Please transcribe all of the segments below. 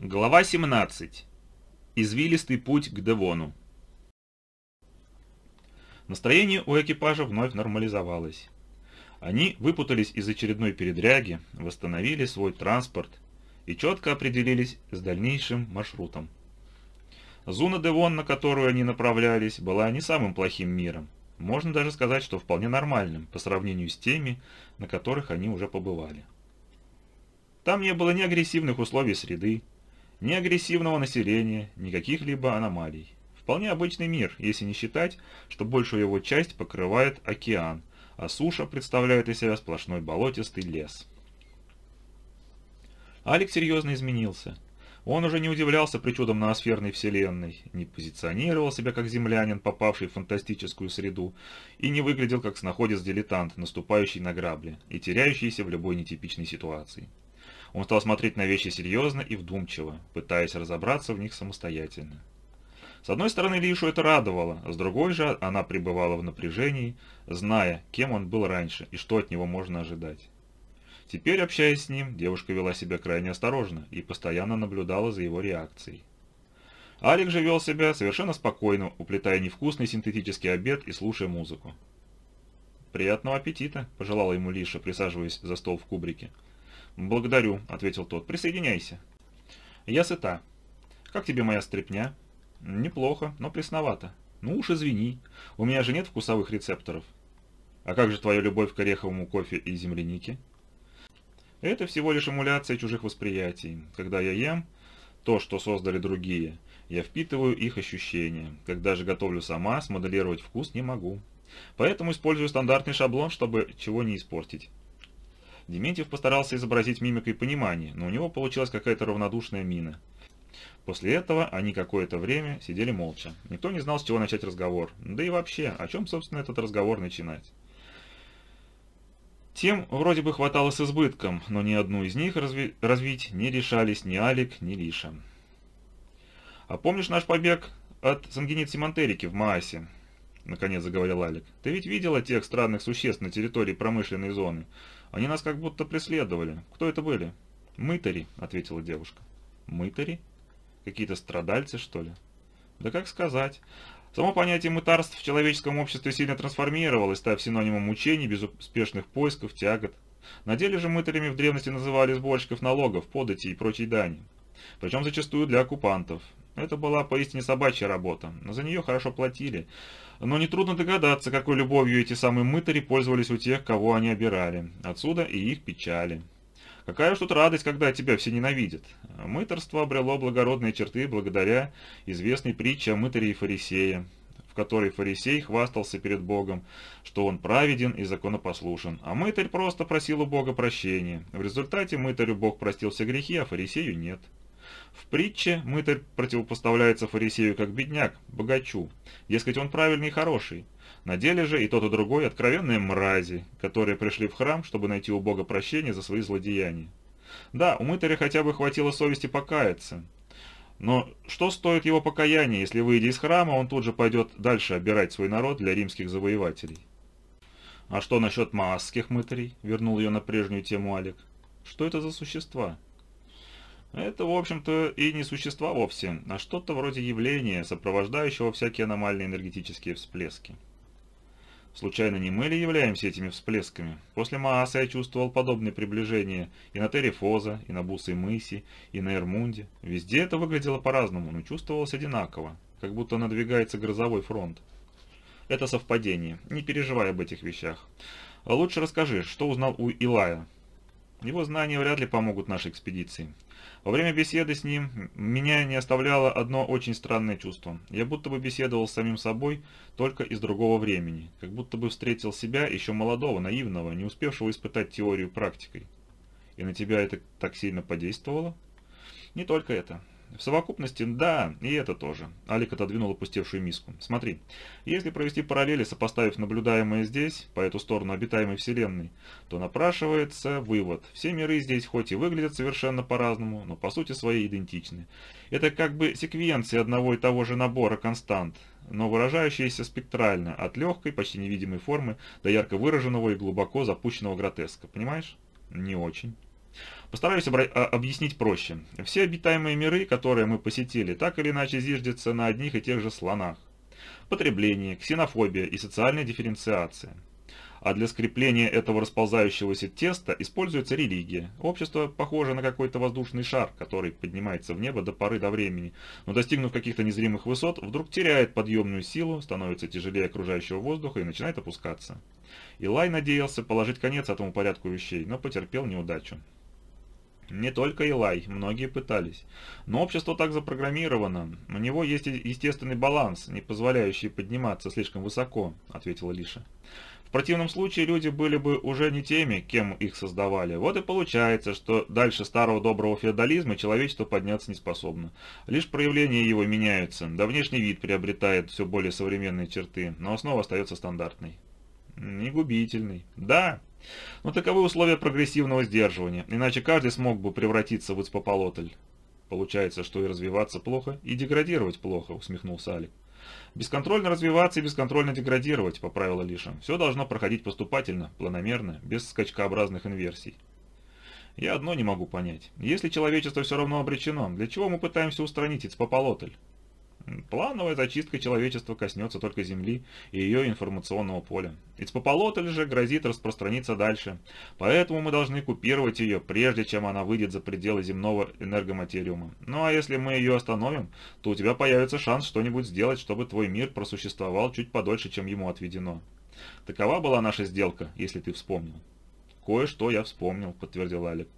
Глава 17. Извилистый путь к Девону. Настроение у экипажа вновь нормализовалось. Они выпутались из очередной передряги, восстановили свой транспорт и четко определились с дальнейшим маршрутом. Зуна Девон, на которую они направлялись, была не самым плохим миром. Можно даже сказать, что вполне нормальным по сравнению с теми, на которых они уже побывали. Там не было ни агрессивных условий среды, ни агрессивного населения, ни каких-либо аномалий. Вполне обычный мир, если не считать, что большую его часть покрывает океан, а суша представляет из себя сплошной болотистый лес. Алекс серьезно изменился. Он уже не удивлялся причудам ноосферной вселенной, не позиционировал себя как землянин, попавший в фантастическую среду, и не выглядел как снаходец-дилетант, наступающий на грабли и теряющийся в любой нетипичной ситуации. Он стал смотреть на вещи серьезно и вдумчиво, пытаясь разобраться в них самостоятельно. С одной стороны, Лишу это радовало, с другой же она пребывала в напряжении, зная, кем он был раньше и что от него можно ожидать. Теперь, общаясь с ним, девушка вела себя крайне осторожно и постоянно наблюдала за его реакцией. Алик же вел себя совершенно спокойно, уплетая невкусный синтетический обед и слушая музыку. «Приятного аппетита», – пожелала ему Лиша, присаживаясь за стол в кубрике. «Благодарю», — ответил тот. «Присоединяйся». «Я сыта. Как тебе моя стряпня?» «Неплохо, но пресновато. Ну уж извини, у меня же нет вкусовых рецепторов». «А как же твоя любовь к ореховому кофе и землянике?» «Это всего лишь эмуляция чужих восприятий. Когда я ем то, что создали другие, я впитываю их ощущения. Когда же готовлю сама, смоделировать вкус не могу. Поэтому использую стандартный шаблон, чтобы чего не испортить. Дементьев постарался изобразить мимикой понимание, но у него получилась какая-то равнодушная мина. После этого они какое-то время сидели молча. Никто не знал, с чего начать разговор. Да и вообще, о чем, собственно, этот разговор начинать? Тем вроде бы хватало с избытком, но ни одну из них разви развить не решались ни Алик, ни Лиша. «А помнишь наш побег от Сангенит Симонтерики в Маасе?» Наконец заговорил Алик. «Ты ведь видела тех странных существ на территории промышленной зоны? Они нас как будто преследовали. Кто это были?» «Мытари», — ответила девушка. «Мытари? Какие-то страдальцы, что ли?» «Да как сказать. Само понятие мытарств в человеческом обществе сильно трансформировалось, став синонимом мучений, безуспешных поисков, тягот. На деле же мытарями в древности называли сборщиков налогов, подати и прочей дани. Причем зачастую для оккупантов. Это была поистине собачья работа, но за нее хорошо платили. Но нетрудно догадаться, какой любовью эти самые мытари пользовались у тех, кого они обирали. Отсюда и их печали. Какая уж тут радость, когда тебя все ненавидят. Мыторство обрело благородные черты благодаря известной притче о мытаре и фарисее, в которой фарисей хвастался перед Богом, что он праведен и законопослушен, а мытарь просто просил у Бога прощения. В результате мытарю Бог простил все грехи, а фарисею нет. В притче мытарь противопоставляется фарисею как бедняк, богачу. Дескать, он правильный и хороший. На деле же и тот, и другой откровенные мрази, которые пришли в храм, чтобы найти у Бога прощение за свои злодеяния. Да, у мытаря хотя бы хватило совести покаяться. Но что стоит его покаяние, если, выйдя из храма, он тут же пойдет дальше обирать свой народ для римских завоевателей? «А что насчет маасских мытарей?» — вернул ее на прежнюю тему Алик. «Что это за существа?» Это, в общем-то, и не существа вовсе, а что-то вроде явления, сопровождающего всякие аномальные энергетические всплески. Случайно не мы ли являемся этими всплесками? После Мааса я чувствовал подобные приближения и на Террифоза, и на Бусой мыси, и на Эрмунде. Везде это выглядело по-разному, но чувствовалось одинаково, как будто надвигается грозовой фронт. Это совпадение, не переживай об этих вещах. А лучше расскажи, что узнал у Илая. Его знания вряд ли помогут нашей экспедиции. Во время беседы с ним меня не оставляло одно очень странное чувство. Я будто бы беседовал с самим собой, только из другого времени, как будто бы встретил себя, еще молодого, наивного, не успевшего испытать теорию практикой. И на тебя это так сильно подействовало? Не только это. В совокупности, да, и это тоже. Алик отодвинул опустевшую миску. Смотри, если провести параллели, сопоставив наблюдаемое здесь, по эту сторону обитаемой Вселенной, то напрашивается вывод. Все миры здесь хоть и выглядят совершенно по-разному, но по сути своей идентичны. Это как бы секвенции одного и того же набора констант, но выражающиеся спектрально, от легкой, почти невидимой формы до ярко выраженного и глубоко запущенного гротеска. Понимаешь? Не очень. Постараюсь а, объяснить проще. Все обитаемые миры, которые мы посетили, так или иначе зиждятся на одних и тех же слонах. Потребление, ксенофобия и социальная дифференциация. А для скрепления этого расползающегося теста используется религия. Общество похоже на какой-то воздушный шар, который поднимается в небо до поры до времени, но достигнув каких-то незримых высот, вдруг теряет подъемную силу, становится тяжелее окружающего воздуха и начинает опускаться. Илай надеялся положить конец этому порядку вещей, но потерпел неудачу. Не только Илай, многие пытались. Но общество так запрограммировано. У него есть естественный баланс, не позволяющий подниматься слишком высоко, ответила Лиша. В противном случае люди были бы уже не теми, кем их создавали. Вот и получается, что дальше старого доброго феодализма человечество подняться не способно. Лишь проявления его меняются, да внешний вид приобретает все более современные черты, но основа остается стандартной. Не губительный. Да, но таковы условия прогрессивного сдерживания, иначе каждый смог бы превратиться в испополотль. Получается, что и развиваться плохо, и деградировать плохо, усмехнулся Алик. Бесконтрольно развиваться и бесконтрольно деградировать, поправила Лиша. Все должно проходить поступательно, планомерно, без скачкообразных инверсий. Я одно не могу понять. Если человечество все равно обречено, для чего мы пытаемся устранить Ицпополотль? Плановая зачистка человечества коснется только Земли и ее информационного поля. Ицпополотль же грозит распространиться дальше, поэтому мы должны купировать ее, прежде чем она выйдет за пределы земного энергоматериума. Ну а если мы ее остановим, то у тебя появится шанс что-нибудь сделать, чтобы твой мир просуществовал чуть подольше, чем ему отведено. Такова была наша сделка, если ты вспомнил. «Кое-что я вспомнил», — подтвердил Алик.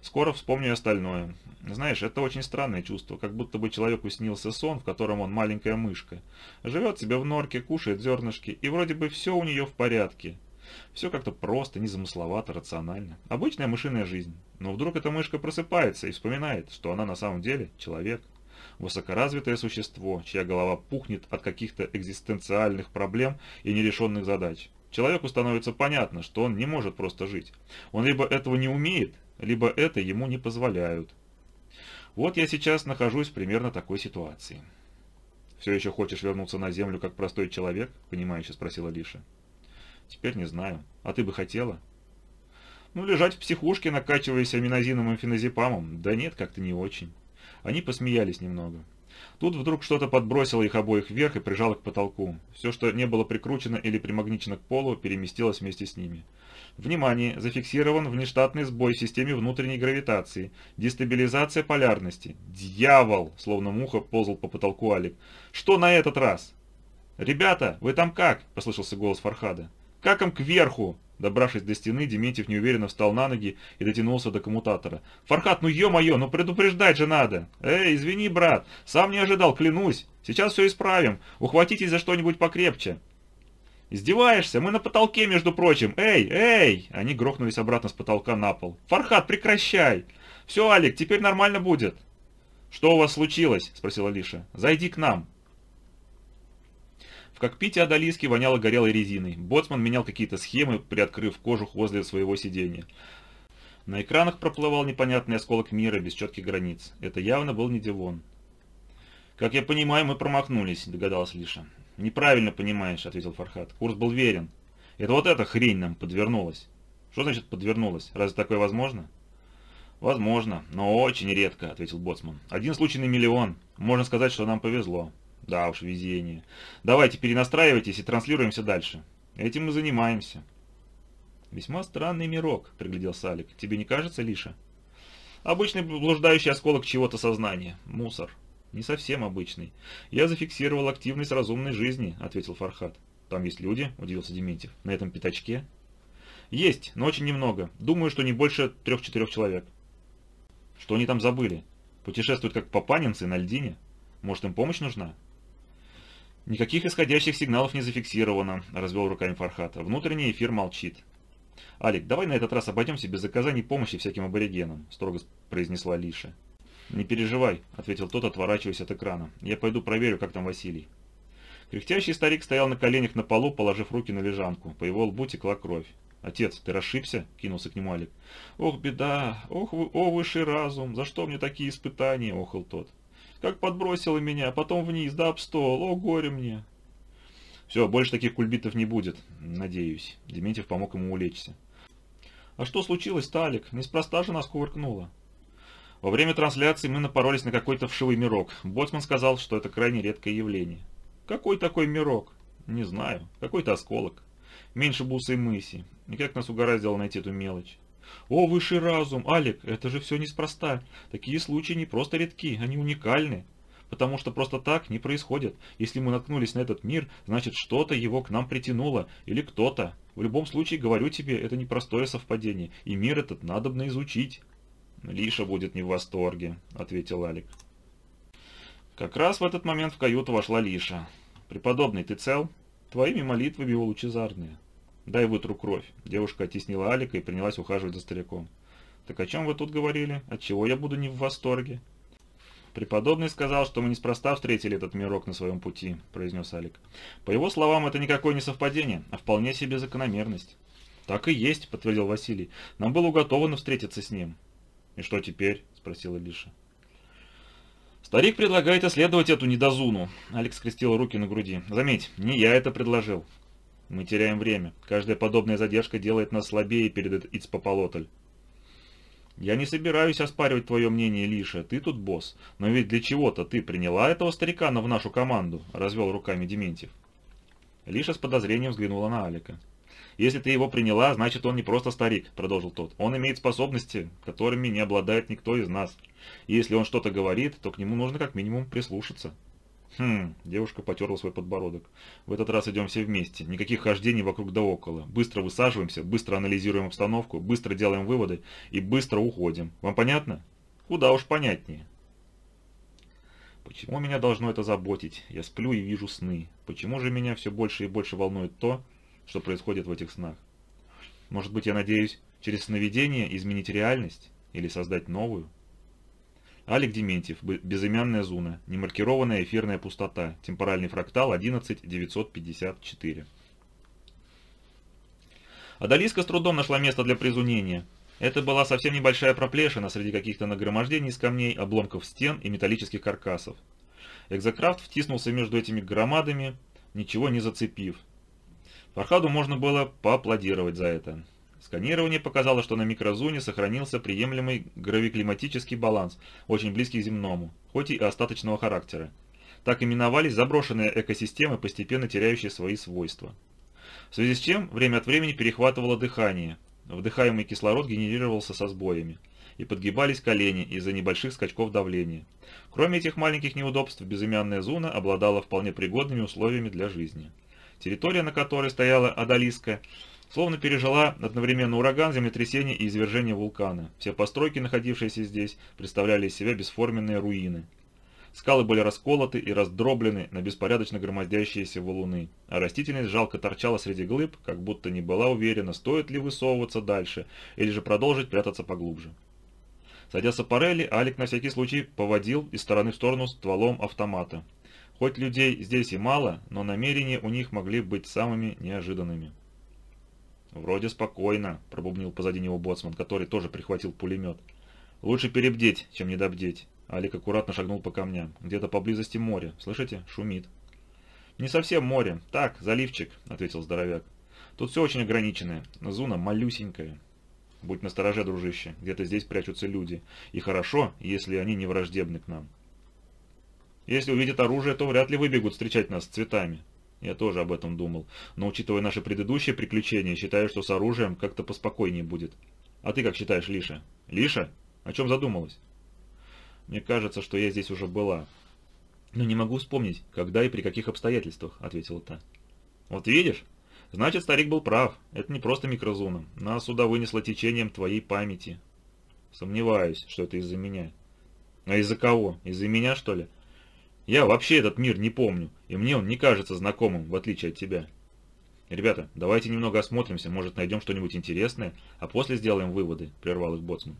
Скоро вспомню остальное. Знаешь, это очень странное чувство, как будто бы человеку снился сон, в котором он маленькая мышка. Живет себе в норке, кушает зернышки, и вроде бы все у нее в порядке. Все как-то просто, незамысловато, рационально. Обычная мышиная жизнь. Но вдруг эта мышка просыпается и вспоминает, что она на самом деле человек. Высокоразвитое существо, чья голова пухнет от каких-то экзистенциальных проблем и нерешенных задач. Человеку становится понятно, что он не может просто жить. Он либо этого не умеет, либо это ему не позволяют. Вот я сейчас нахожусь в примерно такой ситуации. «Все еще хочешь вернуться на землю как простой человек?» – понимающе спросила Лиша. «Теперь не знаю. А ты бы хотела?» «Ну, лежать в психушке, накачиваясь аминозином и феназепамом? Да нет, как-то не очень». Они посмеялись немного. Тут вдруг что-то подбросило их обоих вверх и прижало к потолку. Все, что не было прикручено или примагничено к полу, переместилось вместе с ними. Внимание! Зафиксирован внештатный сбой в системе внутренней гравитации. Дестабилизация полярности. Дьявол! Словно муха ползал по потолку Алик. Что на этот раз? «Ребята, вы там как?» – послышался голос Фархада. «Как им кверху?» Добравшись до стены, Дементьев неуверенно встал на ноги и дотянулся до коммутатора. «Фархат, ну ё-моё, ну предупреждать же надо!» «Эй, извини, брат, сам не ожидал, клянусь. Сейчас все исправим. Ухватитесь за что-нибудь покрепче». «Издеваешься? Мы на потолке, между прочим! Эй, эй!» Они грохнулись обратно с потолка на пол. «Фархат, прекращай! Все, Алик, теперь нормально будет!» «Что у вас случилось?» – спросила Лиша. «Зайди к нам!» В кокпите Адалиски воняло горелой резиной. Боцман менял какие-то схемы, приоткрыв кожух возле своего сидения. На экранах проплывал непонятный осколок мира без четких границ. Это явно был не Дивон. «Как я понимаю, мы промахнулись», – догадалась Лиша. «Неправильно понимаешь», — ответил Фархат. «Курс был верен. Это вот эта хрень нам подвернулась». «Что значит подвернулась? Разве такое возможно?» «Возможно, но очень редко», — ответил Боцман. «Один случай на миллион. Можно сказать, что нам повезло». «Да уж, везение. Давайте перенастраивайтесь и транслируемся дальше. Этим мы занимаемся». «Весьма странный мирок», — пригляделся Алик. «Тебе не кажется, Лиша?» «Обычный блуждающий осколок чего-то сознания. Мусор». «Не совсем обычный. Я зафиксировал активность разумной жизни», — ответил Фархат. «Там есть люди?» — удивился Дементьев. «На этом пятачке?» «Есть, но очень немного. Думаю, что не больше трех-четырех человек». «Что они там забыли? Путешествуют как папанинцы на льдине? Может, им помощь нужна?» «Никаких исходящих сигналов не зафиксировано», — развел руками Фархат. «Внутренний эфир молчит». «Алик, давай на этот раз обойдемся без оказаний помощи всяким аборигенам», — строго произнесла Лиша. «Не переживай», — ответил тот, отворачиваясь от экрана. «Я пойду проверю, как там Василий». Кряхтящий старик стоял на коленях на полу, положив руки на лежанку. По его лбу текла кровь. «Отец, ты расшибся?» — кинулся к нему Алик. «Ох, беда! Ох, вы, о, высший разум! За что мне такие испытания?» — охал тот. «Как подбросило меня, потом вниз, да об стол! О, горе мне!» «Все, больше таких кульбитов не будет, надеюсь». Дементьев помог ему улечься. «А что случилось, Талик? Неспроста же нас кувыркнуло». Во время трансляции мы напоролись на какой-то вшивый мирок. Боцман сказал, что это крайне редкое явление. «Какой такой мирок?» «Не знаю. Какой-то осколок. Меньше бусы и мыси. И как нас угораздило найти эту мелочь?» «О, высший разум! Алик, это же все неспроста. Такие случаи не просто редки, они уникальны. Потому что просто так не происходит. Если мы наткнулись на этот мир, значит что-то его к нам притянуло, или кто-то. В любом случае, говорю тебе, это непростое совпадение, и мир этот надобно изучить». «Лиша будет не в восторге», — ответил Алик. Как раз в этот момент в каюту вошла Лиша. «Преподобный, ты цел? Твоими молитвами его лучезарные. Дай вытру кровь». Девушка оттеснила Алика и принялась ухаживать за стариком. «Так о чем вы тут говорили? Отчего я буду не в восторге?» «Преподобный сказал, что мы неспроста встретили этот мирок на своем пути», — произнес Алик. «По его словам, это никакое не совпадение, а вполне себе закономерность». «Так и есть», — подтвердил Василий. «Нам было уготовано встретиться с ним». «И что теперь?» – спросила Лиша. «Старик предлагает исследовать эту недозуну», – Алекс скрестил руки на груди. «Заметь, не я это предложил. Мы теряем время. Каждая подобная задержка делает нас слабее перед Ицпополотль. Я не собираюсь оспаривать твое мнение, Лиша, ты тут босс. Но ведь для чего-то ты приняла этого старикана в нашу команду, развел руками Дементьев. Лиша с подозрением взглянула на Алика. «Если ты его приняла, значит он не просто старик», — продолжил тот. «Он имеет способности, которыми не обладает никто из нас. И если он что-то говорит, то к нему нужно как минимум прислушаться». «Хм...» – девушка потерла свой подбородок. «В этот раз идем все вместе. Никаких хождений вокруг да около. Быстро высаживаемся, быстро анализируем обстановку, быстро делаем выводы и быстро уходим. Вам понятно?» «Куда уж понятнее». Почему меня должно это заботить? Я сплю и вижу сны. Почему же меня все больше и больше волнует то, что происходит в этих снах. Может быть, я надеюсь через сновидение изменить реальность или создать новую? Алик Дементьев, безымянная зуна, немаркированная эфирная пустота, темпоральный фрактал 11954. Адалиска с трудом нашла место для призунения. Это была совсем небольшая проплешина среди каких-то нагромождений из камней, обломков стен и металлических каркасов. Экзокрафт втиснулся между этими громадами, ничего не зацепив, Фархаду можно было поаплодировать за это. Сканирование показало, что на микрозоне сохранился приемлемый гравиклиматический баланс, очень близкий к земному, хоть и остаточного характера. Так именовались заброшенные экосистемы, постепенно теряющие свои свойства. В связи с чем время от времени перехватывало дыхание, вдыхаемый кислород генерировался со сбоями, и подгибались колени из-за небольших скачков давления. Кроме этих маленьких неудобств, безымянная зона обладала вполне пригодными условиями для жизни. Территория, на которой стояла Адалиска, словно пережила одновременно ураган, землетрясение и извержение вулкана. Все постройки, находившиеся здесь, представляли из себя бесформенные руины. Скалы были расколоты и раздроблены на беспорядочно громоздящиеся валуны, а растительность жалко торчала среди глыб, как будто не была уверена, стоит ли высовываться дальше, или же продолжить прятаться поглубже. Садя с аппарели, Алик на всякий случай поводил из стороны в сторону стволом автомата, Хоть людей здесь и мало, но намерения у них могли быть самыми неожиданными. «Вроде спокойно», – пробубнил позади него боцман, который тоже прихватил пулемет. «Лучше перебдеть, чем недобдеть». Алик аккуратно шагнул по камням. «Где-то поблизости море. Слышите? Шумит». «Не совсем море. Так, заливчик», – ответил здоровяк. «Тут все очень ограниченное. Зуна малюсенькая». «Будь настороже, дружище. Где-то здесь прячутся люди. И хорошо, если они не враждебны к нам». Если увидят оружие, то вряд ли выбегут встречать нас с цветами. Я тоже об этом думал, но учитывая наши предыдущие приключения, считаю, что с оружием как-то поспокойнее будет. А ты как считаешь, Лиша? Лиша? О чем задумалась? Мне кажется, что я здесь уже была. Но не могу вспомнить, когда и при каких обстоятельствах, ответила та. Вот видишь? Значит, старик был прав. Это не просто микрозона. Нас сюда вынесло течением твоей памяти. Сомневаюсь, что это из-за меня. А из-за кого? Из-за меня, что ли? Я вообще этот мир не помню, и мне он не кажется знакомым, в отличие от тебя. Ребята, давайте немного осмотримся, может найдем что-нибудь интересное, а после сделаем выводы, прервал их боцман.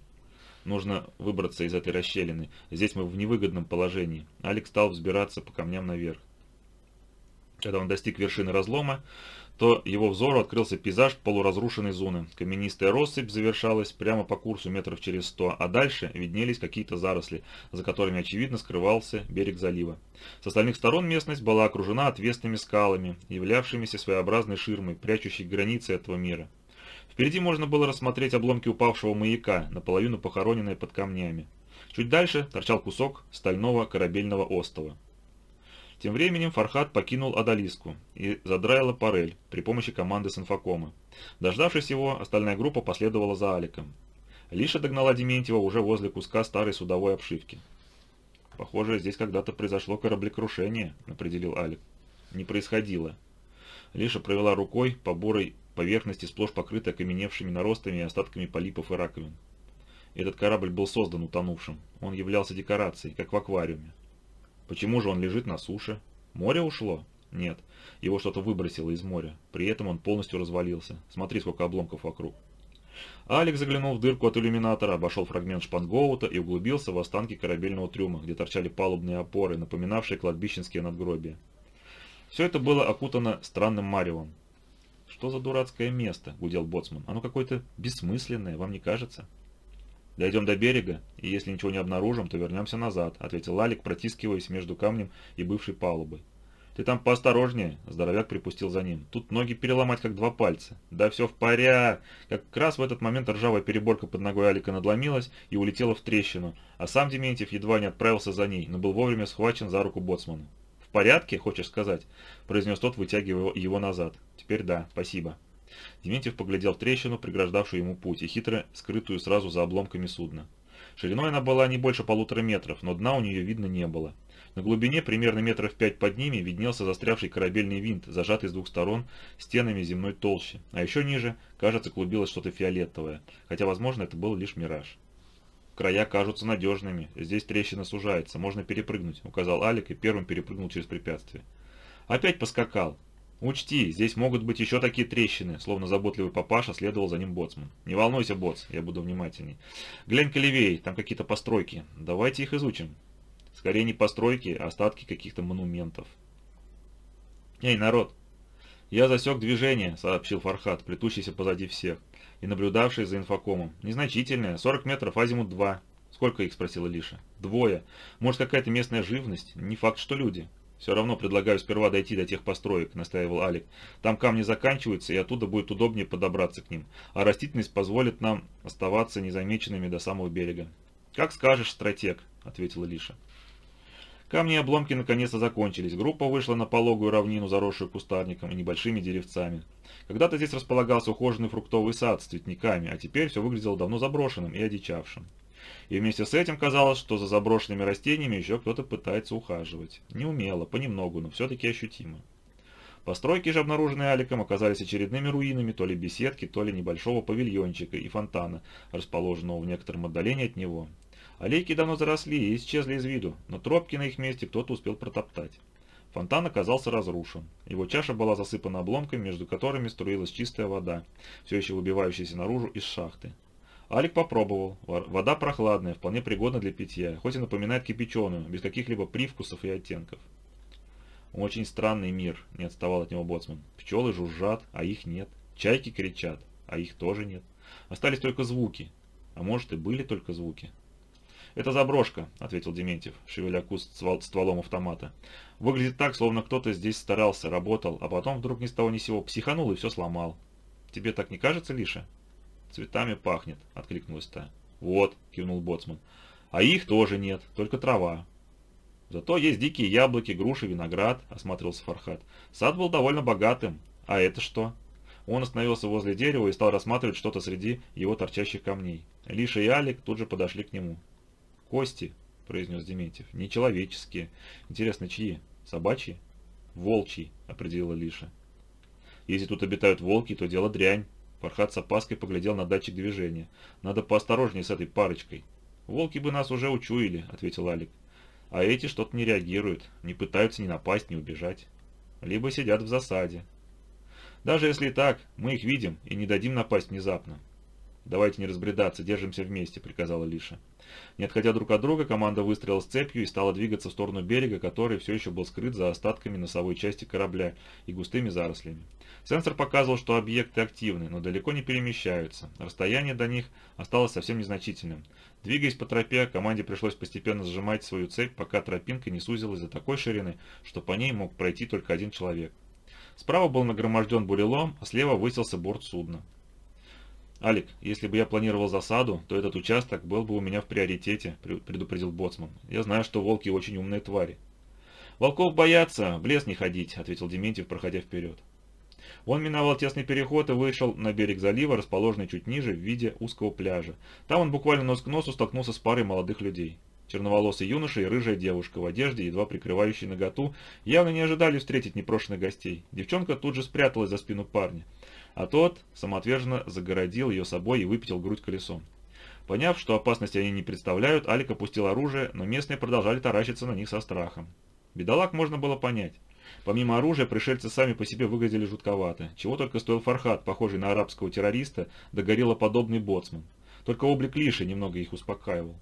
Нужно выбраться из этой расщелины. Здесь мы в невыгодном положении. Алекс стал взбираться по камням наверх. Когда он достиг вершины разлома, то его взору открылся пейзаж полуразрушенной зоны. Каменистая россыпь завершалась прямо по курсу метров через сто, а дальше виднелись какие-то заросли, за которыми, очевидно, скрывался берег залива. С остальных сторон местность была окружена отвесными скалами, являвшимися своеобразной ширмой, прячущей границы этого мира. Впереди можно было рассмотреть обломки упавшего маяка, наполовину похороненные под камнями. Чуть дальше торчал кусок стального корабельного остова. Тем временем Фархат покинул Адалиску и задраила парель при помощи команды с инфокома. Дождавшись его, остальная группа последовала за Аликом. Лиша догнала Дементьева уже возле куска старой судовой обшивки. «Похоже, здесь когда-то произошло кораблекрушение», — определил Алик. «Не происходило». Лиша провела рукой по бурой поверхности, сплошь покрытой окаменевшими наростами и остатками полипов и раковин. Этот корабль был создан утонувшим. Он являлся декорацией, как в аквариуме. Почему же он лежит на суше? Море ушло? Нет, его что-то выбросило из моря. При этом он полностью развалился. Смотри, сколько обломков вокруг. Алекс заглянул в дырку от иллюминатора, обошел фрагмент шпангоута и углубился в останки корабельного трюма, где торчали палубные опоры, напоминавшие кладбищенские надгробия. Все это было окутано странным маревом. «Что за дурацкое место?» – гудел боцман. «Оно какое-то бессмысленное, вам не кажется?» «Дойдем до берега, и если ничего не обнаружим, то вернемся назад», – ответил Лалик, протискиваясь между камнем и бывшей палубой. «Ты там поосторожнее», – здоровяк припустил за ним. «Тут ноги переломать, как два пальца». «Да все в порядке». Как раз в этот момент ржавая переборка под ногой Алика надломилась и улетела в трещину, а сам Дементьев едва не отправился за ней, но был вовремя схвачен за руку боцмана. «В порядке, хочешь сказать?» – произнес тот, вытягивая его назад. «Теперь да, спасибо». Дементьев поглядел в трещину, преграждавшую ему путь, и хитро скрытую сразу за обломками судна. Шириной она была не больше полутора метров, но дна у нее видно не было. На глубине, примерно метров пять под ними, виднелся застрявший корабельный винт, зажатый с двух сторон стенами земной толщи, а еще ниже, кажется, клубилось что-то фиолетовое, хотя, возможно, это был лишь мираж. «Края кажутся надежными, здесь трещина сужается, можно перепрыгнуть», — указал Алик и первым перепрыгнул через препятствие. Опять поскакал. «Учти, здесь могут быть еще такие трещины», словно заботливый папаша следовал за ним боцман. «Не волнуйся, боц, я буду внимательней. Глянь-ка левее, там какие-то постройки. Давайте их изучим». Скорее не постройки, а остатки каких-то монументов. «Эй, народ!» «Я засек движение», — сообщил Фархат, плетущийся позади всех, и наблюдавший за инфокомом. «Незначительное, 40 метров, азимут 2». «Сколько их?» — спросила Лиша. «Двое. Может, какая-то местная живность? Не факт, что люди». «Все равно предлагаю сперва дойти до тех построек», — настаивал Алик. «Там камни заканчиваются, и оттуда будет удобнее подобраться к ним, а растительность позволит нам оставаться незамеченными до самого берега». «Как скажешь, стратег», — ответила Лиша. Камни и обломки наконец-то закончились. Группа вышла на пологую равнину, заросшую кустарником и небольшими деревцами. Когда-то здесь располагался ухоженный фруктовый сад с цветниками, а теперь все выглядело давно заброшенным и одичавшим. И вместе с этим казалось, что за заброшенными растениями еще кто-то пытается ухаживать. Неумело, понемногу, но все-таки ощутимо. Постройки же, обнаруженные Аликом, оказались очередными руинами то ли беседки, то ли небольшого павильончика и фонтана, расположенного в некотором отдалении от него. Аллейки давно заросли и исчезли из виду, но тропки на их месте кто-то успел протоптать. Фонтан оказался разрушен. Его чаша была засыпана обломками, между которыми струилась чистая вода, все еще выбивающаяся наружу из шахты. Алик попробовал. Вода прохладная, вполне пригодна для питья, хоть и напоминает кипяченую, без каких-либо привкусов и оттенков. «Очень странный мир», — не отставал от него боцман. «Пчелы жужжат, а их нет. Чайки кричат, а их тоже нет. Остались только звуки. А может и были только звуки. «Это заброшка», — ответил Дементьев, шевеля куст стволом автомата. «Выглядит так, словно кто-то здесь старался, работал, а потом вдруг ни с того ни сего психанул и все сломал. Тебе так не кажется, Лиша?» «Цветами пахнет», — откликнулась та. «Вот», — кивнул Боцман. «А их тоже нет, только трава». «Зато есть дикие яблоки, груши, виноград», — осматривался Фархат. «Сад был довольно богатым. А это что?» Он остановился возле дерева и стал рассматривать что-то среди его торчащих камней. Лиша и Алик тут же подошли к нему. «Кости», — произнес Дементьев, — «нечеловеческие. Интересно, чьи? Собачьи?» «Волчьи», — определила Лиша. «Если тут обитают волки, то дело дрянь». Фархат с опаской поглядел на датчик движения. «Надо поосторожнее с этой парочкой». «Волки бы нас уже учуяли», — ответил Алик. «А эти что-то не реагируют, не пытаются ни напасть, ни убежать. Либо сидят в засаде. Даже если так, мы их видим и не дадим напасть внезапно. «Давайте не разбредаться, держимся вместе», — приказала Лиша. Не отходя друг от друга, команда выстрелила с цепью и стала двигаться в сторону берега, который все еще был скрыт за остатками носовой части корабля и густыми зарослями. Сенсор показывал, что объекты активны, но далеко не перемещаются. Расстояние до них осталось совсем незначительным. Двигаясь по тропе, команде пришлось постепенно сжимать свою цепь, пока тропинка не сузилась до такой ширины, что по ней мог пройти только один человек. Справа был нагроможден бурелом, а слева высился борт судна. «Алик, если бы я планировал засаду, то этот участок был бы у меня в приоритете», – предупредил Боцман. «Я знаю, что волки очень умные твари». «Волков боятся, в лес не ходить», – ответил Дементьев, проходя вперед. Он миновал тесный переход и вышел на берег залива, расположенный чуть ниже в виде узкого пляжа. Там он буквально нос к носу столкнулся с парой молодых людей. Черноволосый юноша и рыжая девушка в одежде, едва прикрывающей наготу, явно не ожидали встретить непрошенных гостей. Девчонка тут же спряталась за спину парня, а тот самоотверженно загородил ее собой и выпятил грудь колесом. Поняв, что опасности они не представляют, Алик опустил оружие, но местные продолжали таращиться на них со страхом. Бедолаг можно было понять. Помимо оружия, пришельцы сами по себе выглядели жутковато. Чего только стоил Фархат, похожий на арабского террориста, да гориллоподобный боцман. Только облик Лиши немного их успокаивал.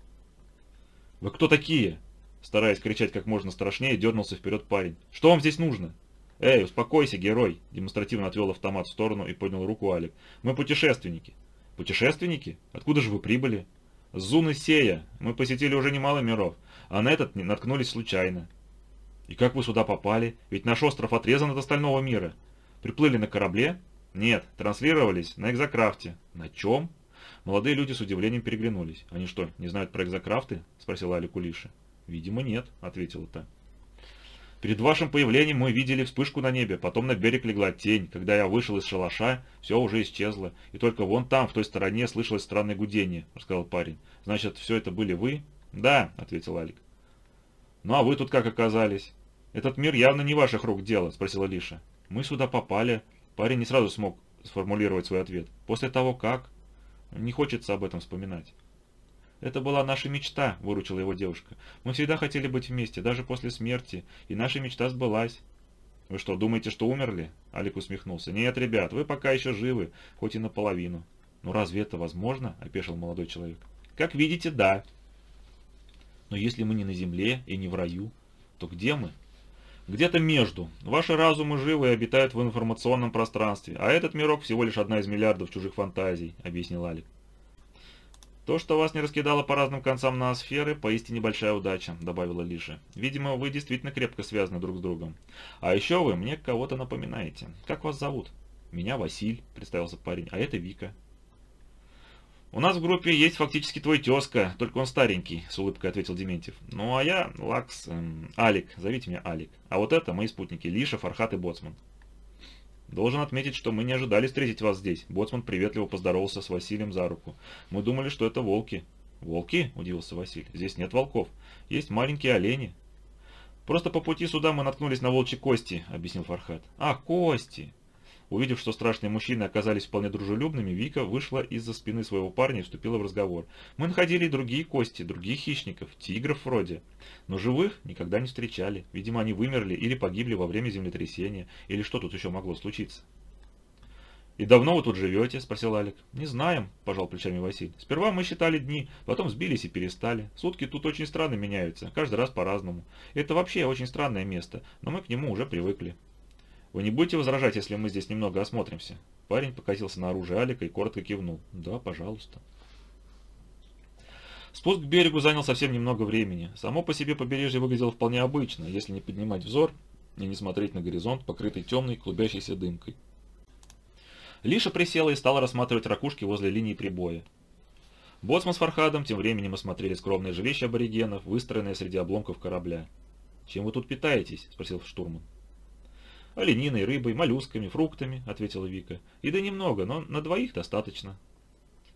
«Вы кто такие?» Стараясь кричать как можно страшнее, дернулся вперед парень. «Что вам здесь нужно?» «Эй, успокойся, герой!» Демонстративно отвел автомат в сторону и поднял руку Алик. «Мы путешественники». «Путешественники? Откуда же вы прибыли?» «С Зуны Сея. Мы посетили уже немало миров, а на этот наткнулись случайно». «И как вы сюда попали? Ведь наш остров отрезан от остального мира. Приплыли на корабле?» «Нет, транслировались на экзокрафте». «На чем?» Молодые люди с удивлением переглянулись. «Они что, не знают про экзокрафты?» – спросила Али Кулиша. «Видимо, нет», – ответила та. «Перед вашим появлением мы видели вспышку на небе, потом на берег легла тень. Когда я вышел из шалаша, все уже исчезло. И только вон там, в той стороне, слышалось странное гудение», – рассказал парень. «Значит, все это были вы?» «Да», – ответил Алик. «Ну а вы тут как оказались?» «Этот мир явно не ваших рук дело», – спросила Лиша. «Мы сюда попали». Парень не сразу смог сформулировать свой ответ. «После того как...» Не хочется об этом вспоминать. «Это была наша мечта», — выручила его девушка. «Мы всегда хотели быть вместе, даже после смерти, и наша мечта сбылась». «Вы что, думаете, что умерли?» Алик усмехнулся. «Нет, ребят, вы пока еще живы, хоть и наполовину». «Ну разве это возможно?» — опешил молодой человек. «Как видите, да». «Но если мы не на земле и не в раю, то где мы?» Где-то между. Ваши разумы живы и обитают в информационном пространстве, а этот мирок всего лишь одна из миллиардов чужих фантазий, объяснил Алик. То, что вас не раскидало по разным концам ноосферы, поистине большая удача, добавила Лиша. Видимо, вы действительно крепко связаны друг с другом. А еще вы мне кого-то напоминаете. Как вас зовут? Меня Василь, представился парень, а это Вика. «У нас в группе есть фактически твой тезка, только он старенький», — с улыбкой ответил Дементьев. «Ну а я, Лакс, эм, Алик, зовите меня Алик. А вот это мои спутники Лиша, Фархат и Боцман». «Должен отметить, что мы не ожидали встретить вас здесь». Боцман приветливо поздоровался с Василием за руку. «Мы думали, что это волки». «Волки?» – удивился Василий. «Здесь нет волков. Есть маленькие олени». «Просто по пути сюда мы наткнулись на волчьи кости», – объяснил Фархат. «А, кости! Увидев, что страшные мужчины оказались вполне дружелюбными, Вика вышла из-за спины своего парня и вступила в разговор. «Мы находили другие кости, других хищников, тигров вроде. Но живых никогда не встречали. Видимо, они вымерли или погибли во время землетрясения, или что тут еще могло случиться». «И давно вы тут живете?» – спросил Алик. «Не знаем», – пожал плечами Василий. «Сперва мы считали дни, потом сбились и перестали. Сутки тут очень странно меняются, каждый раз по-разному. Это вообще очень странное место, но мы к нему уже привыкли». «Вы не будете возражать, если мы здесь немного осмотримся?» Парень покатился на оружие Алика и коротко кивнул. «Да, пожалуйста». Спуск к берегу занял совсем немного времени. Само по себе побережье выглядело вполне обычно, если не поднимать взор и не смотреть на горизонт, покрытый темной клубящейся дымкой. Лиша присела и стала рассматривать ракушки возле линии прибоя. Боцман с Фархадом тем временем осмотрели скромное жилище аборигенов, выстроенное среди обломков корабля. «Чем вы тут питаетесь?» – спросил штурман. «Олениной, рыбой, моллюсками, фруктами», — ответила Вика. «Еды немного, но на двоих достаточно».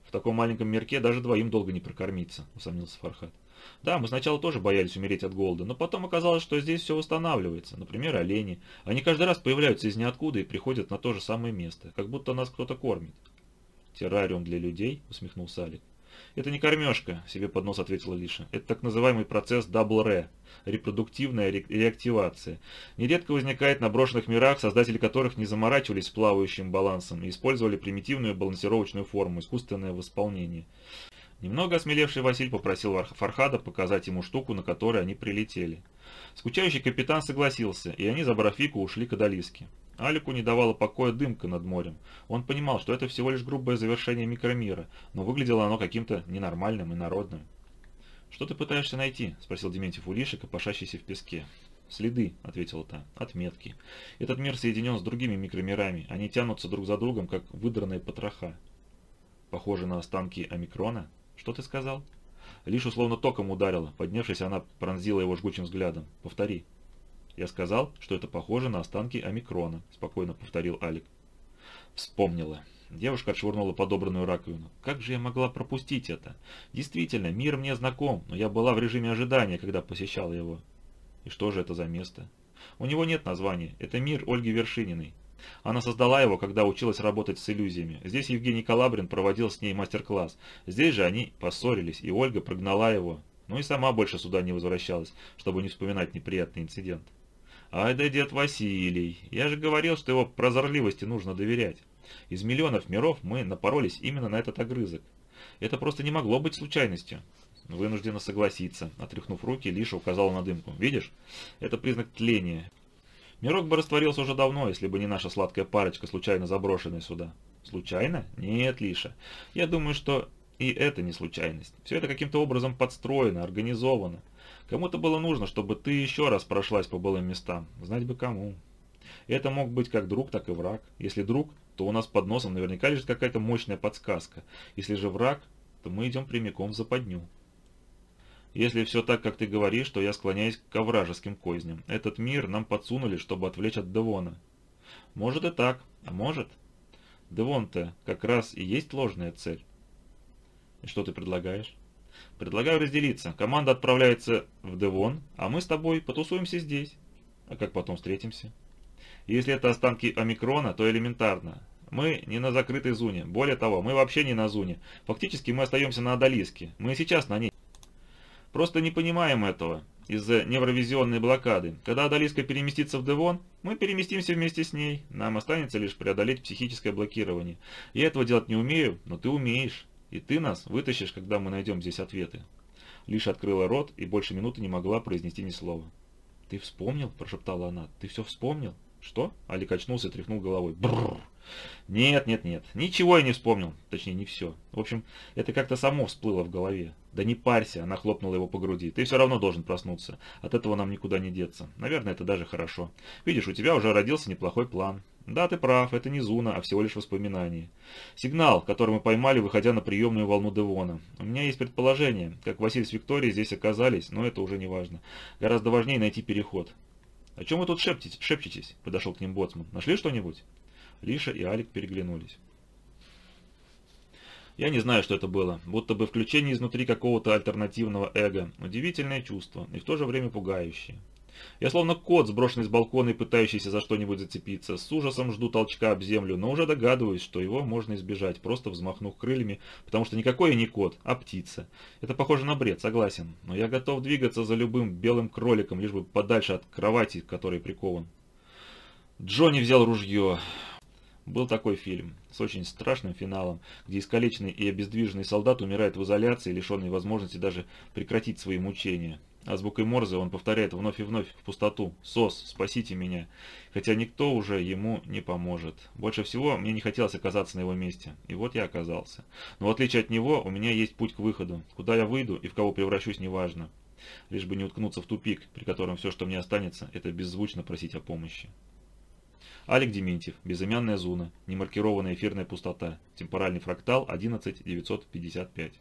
«В таком маленьком мирке даже двоим долго не прокормиться», — усомнился Фархат. «Да, мы сначала тоже боялись умереть от голода, но потом оказалось, что здесь все восстанавливается. Например, олени. Они каждый раз появляются из ниоткуда и приходят на то же самое место, как будто нас кто-то кормит». «Террариум для людей?» — усмехнулся Алик. «Это не кормежка», — себе под нос ответила Лиша. «Это так называемый процесс double re, репродуктивная реактивация. Нередко возникает на брошенных мирах, создатели которых не заморачивались с плавающим балансом и использовали примитивную балансировочную форму, искусственное восполнение». Немного осмелевший Василь попросил Фархада показать ему штуку, на которой они прилетели. Скучающий капитан согласился, и они, забрав Вику, ушли к Адалиске. Алику не давала покоя дымка над морем. Он понимал, что это всего лишь грубое завершение микромира, но выглядело оно каким-то ненормальным и народным. «Что ты пытаешься найти?» – спросил Дементьев у Лишика, пошащийся в песке. «Следы», — ответила та, — «отметки. Этот мир соединен с другими микромирами. Они тянутся друг за другом, как выдранные потроха». похоже на останки омикрона? Что ты сказал? Лишь условно током ударила. Поднявшись, она пронзила его жгучим взглядом. Повтори. Я сказал, что это похоже на останки омикрона, спокойно повторил Алик. Вспомнила. Девушка отшвырнула подобранную раковину. Как же я могла пропустить это? Действительно, мир мне знаком, но я была в режиме ожидания, когда посещала его. И что же это за место? У него нет названия. Это мир Ольги Вершининой. Она создала его, когда училась работать с иллюзиями. Здесь Евгений Калабрин проводил с ней мастер-класс. Здесь же они поссорились, и Ольга прогнала его. Ну и сама больше сюда не возвращалась, чтобы не вспоминать неприятный инцидент. Ай да дед Василий, я же говорил, что его прозорливости нужно доверять. Из миллионов миров мы напоролись именно на этот огрызок. Это просто не могло быть случайностью. Вынуждена согласиться. Отряхнув руки, Лиша указала на дымку. Видишь? Это признак тления. Мирок бы растворился уже давно, если бы не наша сладкая парочка, случайно заброшенная сюда. Случайно? Нет, Лиша. Я думаю, что и это не случайность. Все это каким-то образом подстроено, организовано. Кому-то было нужно, чтобы ты еще раз прошлась по былым местам. Знать бы кому. Это мог быть как друг, так и враг. Если друг, то у нас под носом наверняка лежит какая-то мощная подсказка. Если же враг, то мы идем прямиком в западню. Если все так, как ты говоришь, то я склоняюсь к вражеским козням. Этот мир нам подсунули, чтобы отвлечь от Девона. Может и так, а может. Девон-то как раз и есть ложная цель. И что ты предлагаешь? Предлагаю разделиться. Команда отправляется в Девон, а мы с тобой потусуемся здесь. А как потом встретимся? Если это останки омикрона, то элементарно. Мы не на закрытой зоне. Более того, мы вообще не на зоне. Фактически мы остаемся на Адалиске. Мы сейчас на ней. Просто не понимаем этого из-за невровизионной блокады. Когда Адалиска переместится в Девон, мы переместимся вместе с ней. Нам останется лишь преодолеть психическое блокирование. Я этого делать не умею, но ты умеешь. И ты нас вытащишь, когда мы найдем здесь ответы. Лишь открыла рот и больше минуты не могла произнести ни слова. «Ты вспомнил?» – прошептала она. «Ты все вспомнил?» «Что?» – Алик очнулся и тряхнул головой. «Брррр!» «Нет, нет, нет, ничего я не вспомнил. Точнее, не все. В общем, это как-то само всплыло в голове. Да не парься!» – она хлопнула его по груди. «Ты все равно должен проснуться. От этого нам никуда не деться. Наверное, это даже хорошо. Видишь, у тебя уже родился неплохой план. Да, ты прав, это не Зуна, а всего лишь воспоминание. Сигнал, который мы поймали, выходя на приемную волну Девона. У меня есть предположение, как Василий с Викторией здесь оказались, но это уже не важно. Гораздо важнее найти переход. «О чем вы тут шепчетесь?» шепчетесь? – подошел к ним Боцман. «Нашли что-нибудь?» Лиша и Алик переглянулись. Я не знаю, что это было. Будто бы включение изнутри какого-то альтернативного эго. Удивительное чувство и в то же время пугающее. Я словно кот, сброшенный с балкона и пытающийся за что-нибудь зацепиться. С ужасом жду толчка об землю, но уже догадываюсь, что его можно избежать, просто взмахнув крыльями, потому что никакой я не кот, а птица. Это похоже на бред, согласен. Но я готов двигаться за любым белым кроликом, лишь бы подальше от кровати, к которой прикован. Джонни взял ружье. Был такой фильм с очень страшным финалом, где искалеченный и обездвиженный солдат умирает в изоляции, лишенный возможности даже прекратить свои мучения. Азбукой Морзе он повторяет вновь и вновь в пустоту «СОС, спасите меня», хотя никто уже ему не поможет. Больше всего мне не хотелось оказаться на его месте, и вот я оказался. Но в отличие от него, у меня есть путь к выходу. Куда я выйду и в кого превращусь, неважно. Лишь бы не уткнуться в тупик, при котором все, что мне останется, это беззвучно просить о помощи. Алик Дементьев, безымянная зона, немаркированная эфирная пустота, темпоральный фрактал 11955.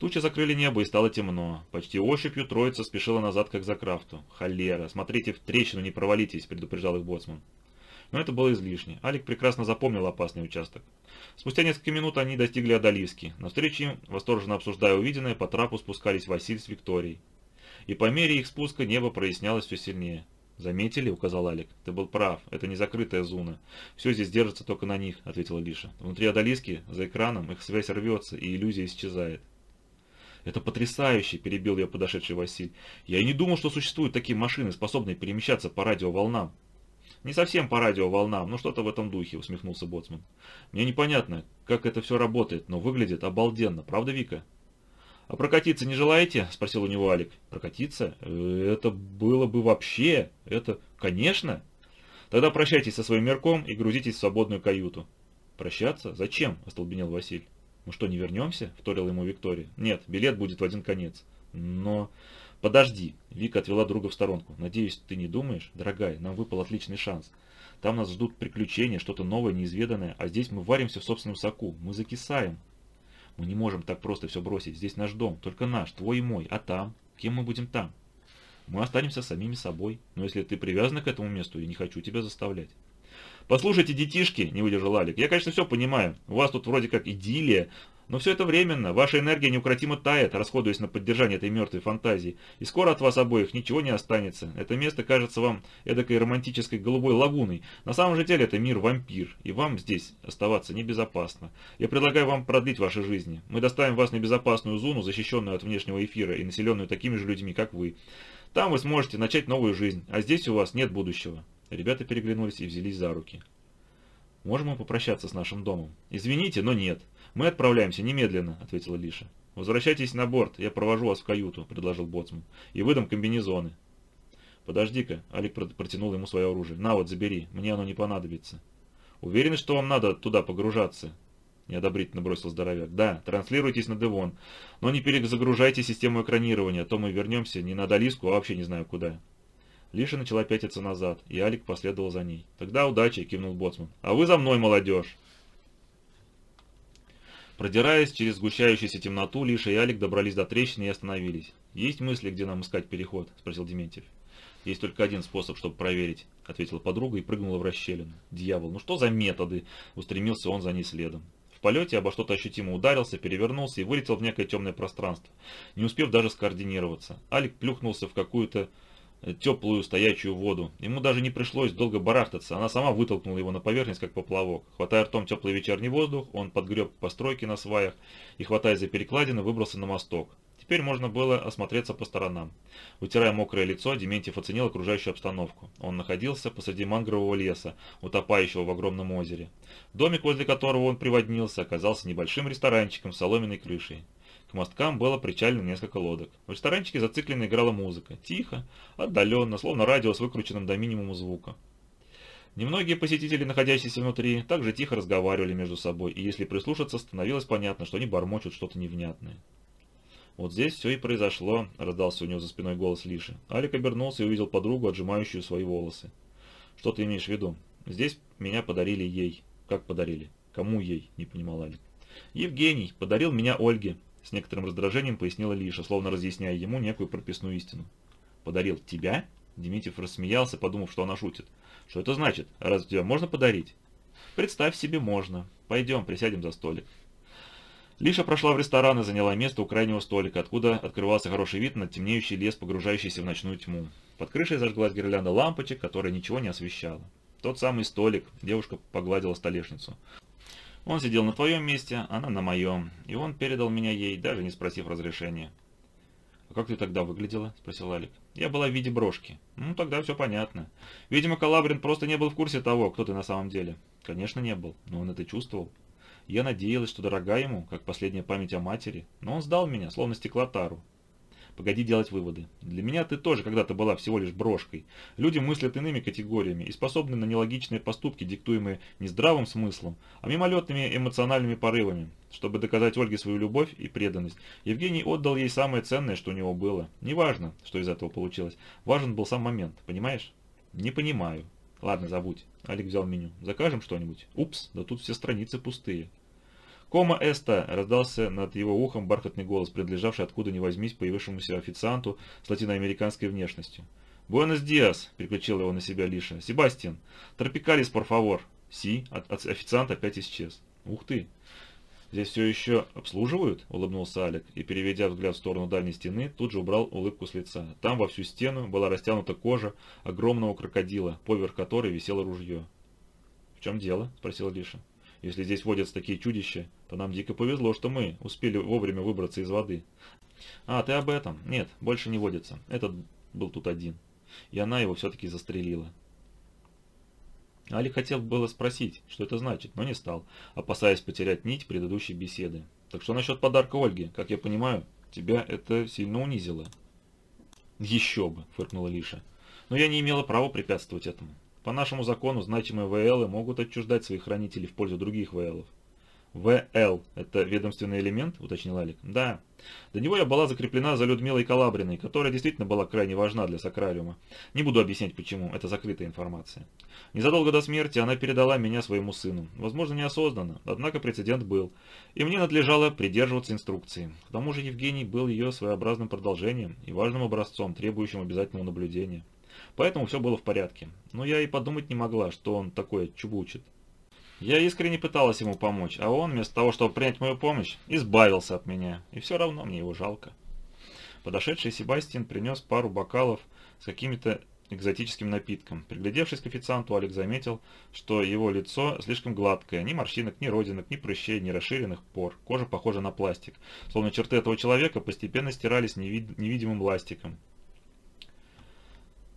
Тучи закрыли небо и стало темно. Почти ощупью троица спешила назад, как за крафту. «Холера! Смотрите, в трещину не провалитесь!» – предупреждал их боцман. Но это было излишне. Алик прекрасно запомнил опасный участок. Спустя несколько минут они достигли Адалиски. Навстречу им, восторженно обсуждая увиденное, по трапу спускались Василь с Викторией. И по мере их спуска небо прояснялось все сильнее. «Заметили?» — указал Алик. «Ты был прав. Это не закрытая зона. Все здесь держится только на них», — ответила Лиша. «Внутри Адалиски, за экраном, их связь рвется, и иллюзия исчезает». «Это потрясающе!» – перебил я подошедший Василь. «Я и не думал, что существуют такие машины, способные перемещаться по радиоволнам». «Не совсем по радиоволнам, но что-то в этом духе», – усмехнулся Боцман. «Мне непонятно, как это все работает, но выглядит обалденно, правда, Вика?» «А прокатиться не желаете?» – спросил у него Алик. «Прокатиться? Э, это было бы вообще... Это... Конечно!» «Тогда прощайтесь со своим мерком и грузитесь в свободную каюту». «Прощаться? Зачем?» – остолбенел Василь. «Мы что, не вернемся?» – вторила ему Виктория. «Нет, билет будет в один конец». «Но...» «Подожди!» Вика отвела друга в сторонку. «Надеюсь, ты не думаешь? Дорогая, нам выпал отличный шанс. Там нас ждут приключения, что-то новое, неизведанное, а здесь мы варимся в собственном соку. Мы закисаем. Мы не можем так просто все бросить. Здесь наш дом, только наш, твой и мой. А там? Кем мы будем там? Мы останемся самими собой. Но если ты привязана к этому месту, я не хочу тебя заставлять. «Послушайте, детишки», — не выдержал Алик, — «я, конечно, все понимаю. У вас тут вроде как идиллия, но все это временно, ваша энергия неукротимо тает, расходуясь на поддержание этой мертвой фантазии, и скоро от вас обоих ничего не останется. Это место кажется вам эдакой романтической голубой лагуной. На самом же деле это мир-вампир, и вам здесь оставаться небезопасно. Я предлагаю вам продлить ваши жизни. Мы доставим вас на безопасную зону, защищенную от внешнего эфира и населенную такими же людьми, как вы. Там вы сможете начать новую жизнь, а здесь у вас нет будущего». Ребята переглянулись и взялись за руки. «Можем мы попрощаться с нашим домом?» «Извините, но нет. «Мы отправляемся немедленно», — ответила Лиша. «Возвращайтесь на борт, я провожу вас в каюту», — предложил Боцман. «И выдам комбинезоны». «Подожди-ка», — Алик протянул ему свое оружие. «На вот, забери, мне оно не понадобится». «Уверены, что вам надо туда погружаться?» Неодобрительно бросил здоровяк. «Да, транслируйтесь на Девон, но не перезагружайте систему экранирования, а то мы вернемся не на Долиску, а вообще не знаю куда». Лиша начала пятиться назад, и Алик последовал за ней. «Тогда удачи!» — кивнул Боцман. «А вы за мной, молодежь!» Продираясь через сгущающуюся темноту, Лиша и Алик добрались до трещины и остановились. «Есть мысли, где нам искать переход?» – спросил Дементьев. «Есть только один способ, чтобы проверить», – ответила подруга и прыгнула в расщелину. «Дьявол, ну что за методы?» – устремился он за ней следом. В полете обо что-то ощутимо ударился, перевернулся и вылетел в некое темное пространство, не успев даже скоординироваться. Алик плюхнулся в какую-то теплую стоячую воду. Ему даже не пришлось долго барахтаться, она сама вытолкнула его на поверхность, как поплавок. Хватая ртом теплый вечерний воздух, он подгреб постройки на сваях и, хватая за перекладины, выбрался на мосток. Теперь можно было осмотреться по сторонам. Вытирая мокрое лицо, Дементьев оценил окружающую обстановку. Он находился посреди мангрового леса, утопающего в огромном озере. Домик, возле которого он приводнился, оказался небольшим ресторанчиком с соломенной крышей. К мосткам было причалено несколько лодок. В ресторанчике зацикленно играла музыка. Тихо, отдаленно, словно радио с выкрученным до минимума звука. Немногие посетители, находящиеся внутри, также тихо разговаривали между собой, и если прислушаться, становилось понятно, что они бормочут что-то невнятное. «Вот здесь все и произошло», — раздался у него за спиной голос Лиши. Алик обернулся и увидел подругу, отжимающую свои волосы. «Что ты имеешь в виду? Здесь меня подарили ей». «Как подарили? Кому ей?» — не понимал Алик. «Евгений подарил меня Ольге», с некоторым раздражением пояснила Лиша, словно разъясняя ему некую прописную истину. «Подарил тебя?» Дементьев рассмеялся, подумав, что она шутит. «Что это значит? Разве тебя можно подарить?» «Представь себе, можно. Пойдем, присядем за столик». Лиша прошла в ресторан и заняла место у крайнего столика, откуда открывался хороший вид на темнеющий лес, погружающийся в ночную тьму. Под крышей зажглась гирлянда лампочек, которая ничего не освещала. Тот самый столик, девушка погладила столешницу. Он сидел на твоем месте, она на моем, и он передал меня ей, даже не спросив разрешения. «А как ты тогда выглядела?» – спросил Алик. «Я была в виде брошки». «Ну, тогда все понятно. Видимо, Калабрин просто не был в курсе того, кто ты на самом деле». «Конечно, не был, но он это чувствовал. Я надеялась, что дорога ему, как последняя память о матери, но он сдал меня, словно стеклотару. Погоди делать выводы. Для меня ты тоже когда-то была всего лишь брошкой. Люди мыслят иными категориями и способны на нелогичные поступки, диктуемые не здравым смыслом, а мимолетными эмоциональными порывами. Чтобы доказать Ольге свою любовь и преданность, Евгений отдал ей самое ценное, что у него было. Неважно, что из этого получилось. Важен был сам момент, понимаешь? Не понимаю. Ладно, забудь. Алик взял меню. Закажем что-нибудь? Упс, да тут все страницы пустые. «Кома эста!» – раздался над его ухом бархатный голос, принадлежавший откуда ни возьмись появившемуся официанту с латиноамериканской внешностью. «Буэнос диас!» – переключил его на себя Лиша. «Себастьян! Тропикалис, por favor!» «Си!» – официант опять исчез. «Ух ты! Здесь все еще обслуживают?» – улыбнулся Алик и, переведя взгляд в сторону дальней стены, тут же убрал улыбку с лица. Там во всю стену была растянута кожа огромного крокодила, поверх которой висело ружье. «В чем дело?» – спросил Лиша. Если здесь водятся такие чудища, то нам дико повезло, что мы успели вовремя выбраться из воды. А, ты об этом? Нет, больше не водится. Этот был тут один. И она его все-таки застрелила. Али хотел было спросить, что это значит, но не стал, опасаясь потерять нить предыдущей беседы. Так что насчет подарка Ольге? Как я понимаю, тебя это сильно унизило. Еще бы, фыркнула Лиша. Но я не имела права препятствовать этому. По нашему закону значимые ВЛы могут отчуждать своих хранителей в пользу других ВЛов. ВЛ – это ведомственный элемент, уточнил Алик. Да. До него я была закреплена за Людмилой Калабриной, которая действительно была крайне важна для Сакрариума. Не буду объяснять почему, это закрытая информация. Незадолго до смерти она передала меня своему сыну. Возможно, неосознанно, однако прецедент был. И мне надлежало придерживаться инструкции. К тому же Евгений был ее своеобразным продолжением и важным образцом, требующим обязательного наблюдения. Поэтому все было в порядке. Но я и подумать не могла, что он такое чубучит. Я искренне пыталась ему помочь, а он, вместо того, чтобы принять мою помощь, избавился от меня. И все равно мне его жалко. Подошедший Себастьян принес пару бокалов с какими-то экзотическим напитком. Приглядевшись к официанту, Алекс заметил, что его лицо слишком гладкое, ни морщинок, ни родинок, ни прыщей, ни расширенных пор. Кожа похожа на пластик, словно черты этого человека постепенно стирались невид невидимым ластиком.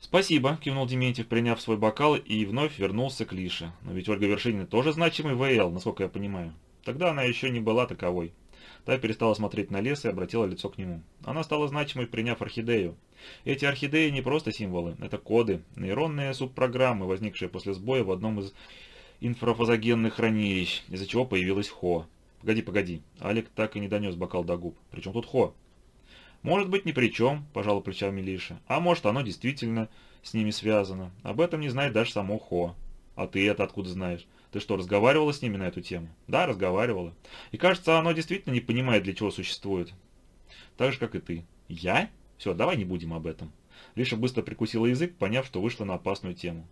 «Спасибо», – кивнул Дементьев, приняв свой бокал и вновь вернулся к Лише. «Но ведь Ольга Вершинина тоже значимый ВЛ, насколько я понимаю. Тогда она еще не была таковой». Та перестала смотреть на лес и обратила лицо к нему. Она стала значимой, приняв орхидею. Эти орхидеи не просто символы, это коды, нейронные субпрограммы, возникшие после сбоя в одном из инфрафазогенных хранилищ, из-за чего появилась ХО. Погоди, погоди. Алик так и не донес бокал до губ. Причем тут ХО? Может быть, ни при чем, пожал плечами Лиша. А может, оно действительно с ними связано. Об этом не знает даже само Хо. А ты это откуда знаешь? Ты что, разговаривала с ними на эту тему? Да, разговаривала. И кажется, оно действительно не понимает, для чего существует. Так же, как и ты. Я? Все, давай не будем об этом. Лиша быстро прикусила язык, поняв, что вышла на опасную тему.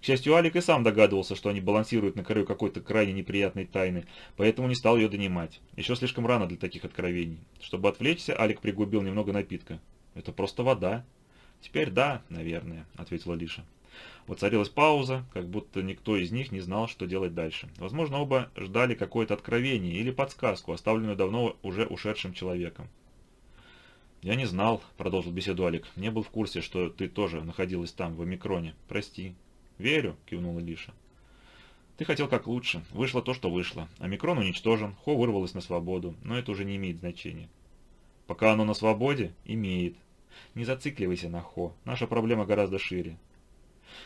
К счастью, Алик и сам догадывался, что они балансируют на краю какой-то крайне неприятной тайны, поэтому не стал ее донимать. Еще слишком рано для таких откровений. Чтобы отвлечься, Алик пригубил немного напитка. «Это просто вода». «Теперь да, наверное», — ответила Лиша. Воцарилась пауза, как будто никто из них не знал, что делать дальше. Возможно, оба ждали какое-то откровение или подсказку, оставленную давно уже ушедшим человеком. «Я не знал», — продолжил беседу Алик. «Не был в курсе, что ты тоже находилась там, в омикроне. Прости». «Верю», — кивнула Лиша. «Ты хотел как лучше. Вышло то, что вышло. Омикрон уничтожен, Хо вырвалась на свободу, но это уже не имеет значения». «Пока оно на свободе, имеет. Не зацикливайся на Хо. Наша проблема гораздо шире.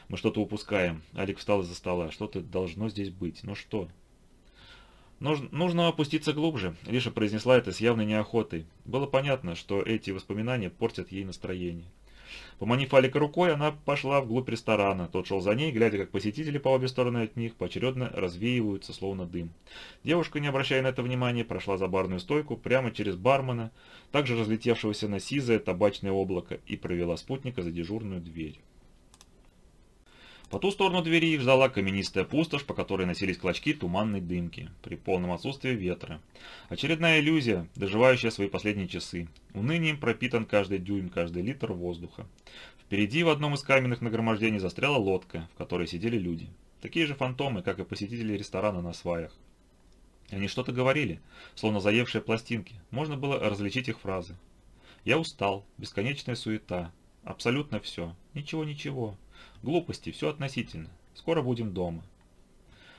Мы что-то упускаем. Алик встал из-за стола. Что-то должно здесь быть. Но что? Нужно, нужно опуститься глубже. Лиша произнесла это с явной неохотой. Было понятно, что эти воспоминания портят ей настроение. Поманив Алика рукой, она пошла вглубь ресторана. Тот шел за ней, глядя, как посетители по обе стороны от них поочередно развеиваются, словно дым. Девушка, не обращая на это внимания, прошла за барную стойку прямо через бармена, также разлетевшегося на сизое табачное облако, и провела спутника за дежурную дверь. По ту сторону двери их ждала каменистая пустошь, по которой носились клочки туманной дымки, при полном отсутствии ветра. Очередная иллюзия, доживающая свои последние часы. Унынием пропитан каждый дюйм, каждый литр воздуха. Впереди в одном из каменных нагромождений застряла лодка, в которой сидели люди. Такие же фантомы, как и посетители ресторана на сваях. Они что-то говорили, словно заевшие пластинки. Можно было различить их фразы. «Я устал. Бесконечная суета. Абсолютно все. Ничего-ничего. Глупости, все относительно. Скоро будем дома.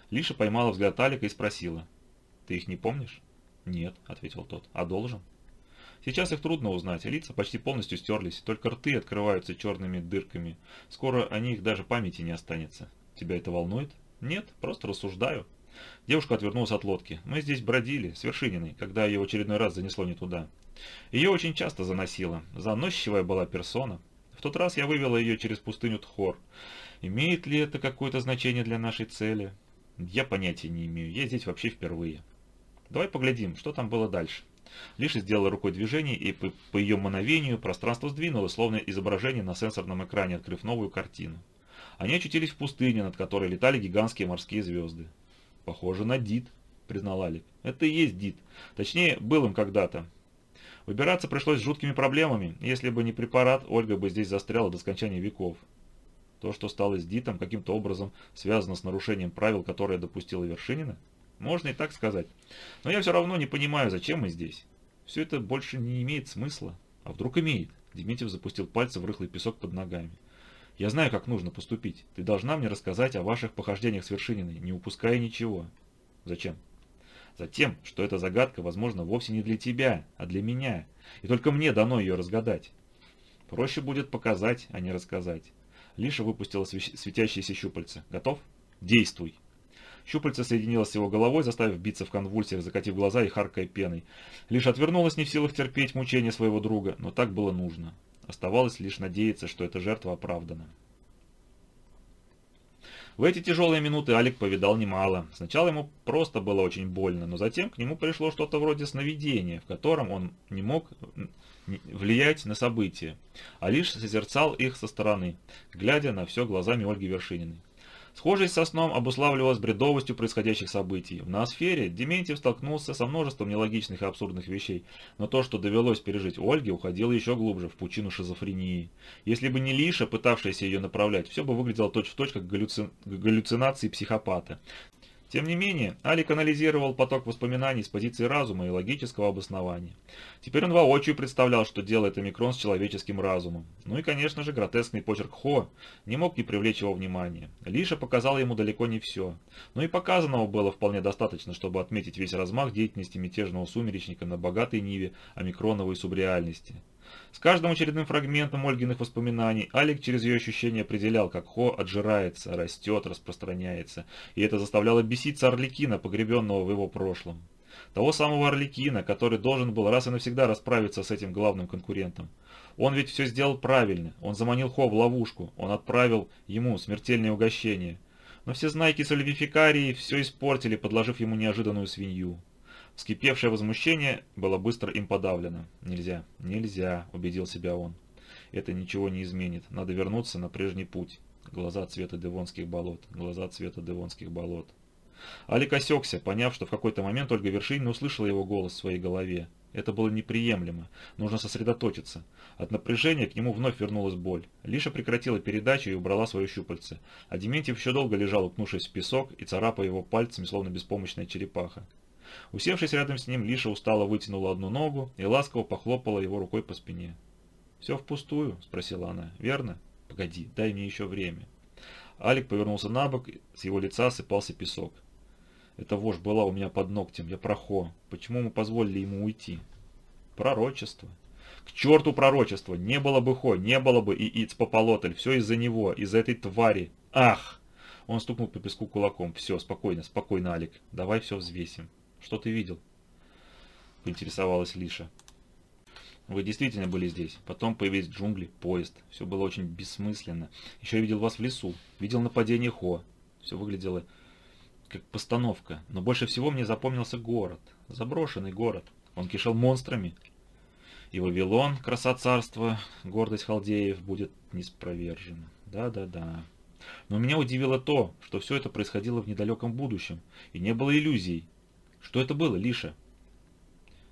Лиша поймала взгляд Алика и спросила. «Ты их не помнишь?» «Нет», — ответил тот. «А должен?» Сейчас их трудно узнать, лица почти полностью стерлись, только рты открываются черными дырками. Скоро о них даже памяти не останется. Тебя это волнует? Нет, просто рассуждаю. Девушка отвернулась от лодки. Мы здесь бродили, с Вершининой, когда ее очередной раз занесло не туда. Ее очень часто заносило. Заносчивая была персона. Тот раз я вывела ее через пустыню Тхор. Имеет ли это какое-то значение для нашей цели? Я понятия не имею, я здесь вообще впервые. Давай поглядим, что там было дальше. Лишь сделала рукой движение, и по, по ее мановению пространство сдвинулось, словно изображение на сенсорном экране, открыв новую картину. Они очутились в пустыне, над которой летали гигантские морские звезды. «Похоже на Дит», — признал Алик. «Это и есть Дит. Точнее, был им когда-то. Выбираться пришлось с жуткими проблемами. Если бы не препарат, Ольга бы здесь застряла до скончания веков. То, что стало с Дитом, каким-то образом связано с нарушением правил, которые допустила Вершинина? Можно и так сказать. Но я все равно не понимаю, зачем мы здесь. Все это больше не имеет смысла. А вдруг имеет? Дементьев запустил пальцы в рыхлый песок под ногами. Я знаю, как нужно поступить. Ты должна мне рассказать о ваших похождениях с Вершининой, не упуская ничего. Зачем? Затем, что эта загадка, возможно, вовсе не для тебя, а для меня, и только мне дано ее разгадать. Проще будет показать, а не рассказать. Лиша выпустила светящиеся щупальца. Готов? Действуй. Щупальце соединилось с его головой, заставив биться в конвульсиях, закатив глаза и харкая пеной. Лишь отвернулась не в силах терпеть мучения своего друга, но так было нужно. Оставалось лишь надеяться, что эта жертва оправдана. В эти тяжелые минуты Алик повидал немало. Сначала ему просто было очень больно, но затем к нему пришло что-то вроде сновидения, в котором он не мог влиять на события, а лишь созерцал их со стороны, глядя на все глазами Ольги Вершининой. Схожесть со сном обуславливалась бредовостью происходящих событий. В ноосфере Дементьев столкнулся со множеством нелогичных и абсурдных вещей, но то, что довелось пережить Ольге, уходило еще глубже, в пучину шизофрении. Если бы не Лиша, пытавшаяся ее направлять, все бы выглядело точь-в-точь, -точь, как галлюци... галлюцинации психопата. Тем не менее, Алик анализировал поток воспоминаний с позиции разума и логического обоснования. Теперь он воочию представлял, что делает омикрон с человеческим разумом. Ну и, конечно же, гротескный почерк Хо не мог не привлечь его внимания. Лиша показала ему далеко не все. Но и показанного было вполне достаточно, чтобы отметить весь размах деятельности мятежного сумеречника на богатой ниве омикроновой субреальности. С каждым очередным фрагментом Ольгиных воспоминаний Алик через ее ощущение определял, как Хо отжирается, растет, распространяется, и это заставляло беситься Орликина, погребенного в его прошлом. Того самого Орликина, который должен был раз и навсегда расправиться с этим главным конкурентом. Он ведь все сделал правильно, он заманил Хо в ловушку, он отправил ему смертельное угощение. Но все знайки сольвификарии все испортили, подложив ему неожиданную свинью. Вскипевшее возмущение было быстро им подавлено. «Нельзя, нельзя», — убедил себя он. «Это ничего не изменит. Надо вернуться на прежний путь. Глаза цвета девонских болот, глаза цвета девонских болот». Алик осекся, поняв, что в какой-то момент Ольга Вершинина услышала его голос в своей голове. Это было неприемлемо. Нужно сосредоточиться. От напряжения к нему вновь вернулась боль. Лиша прекратила передачу и убрала свое щупальце. А Дементьев еще долго лежал, укнувшись в песок и царапая его пальцами, словно беспомощная черепаха. Усевшись рядом с ним, Лиша устало вытянула одну ногу и ласково похлопала его рукой по спине. «Все впустую?» – спросила она. «Верно?» «Погоди, дай мне еще время». Алик повернулся на бок, с его лица осыпался песок. «Эта вошь была у меня под ногтем, я прохо. Почему мы позволили ему уйти?» «Пророчество». «К черту пророчество! Не было бы Хо, не было бы и Ицпополотль, все из-за него, из-за этой твари! Ах!» Он стукнул по песку кулаком. «Все, спокойно, спокойно, Алик, давай все взвесим». Что ты видел? Поинтересовалась Лиша. Вы действительно были здесь. Потом появились джунгли, поезд. Все было очень бессмысленно. Еще я видел вас в лесу. Видел нападение Хо. Все выглядело как постановка. Но больше всего мне запомнился город. Заброшенный город. Он кишел монстрами. И Вавилон, краса царства, гордость халдеев, будет неспровержена. Да-да-да. Но меня удивило то, что все это происходило в недалеком будущем. И не было иллюзий. Что это было, Лиша?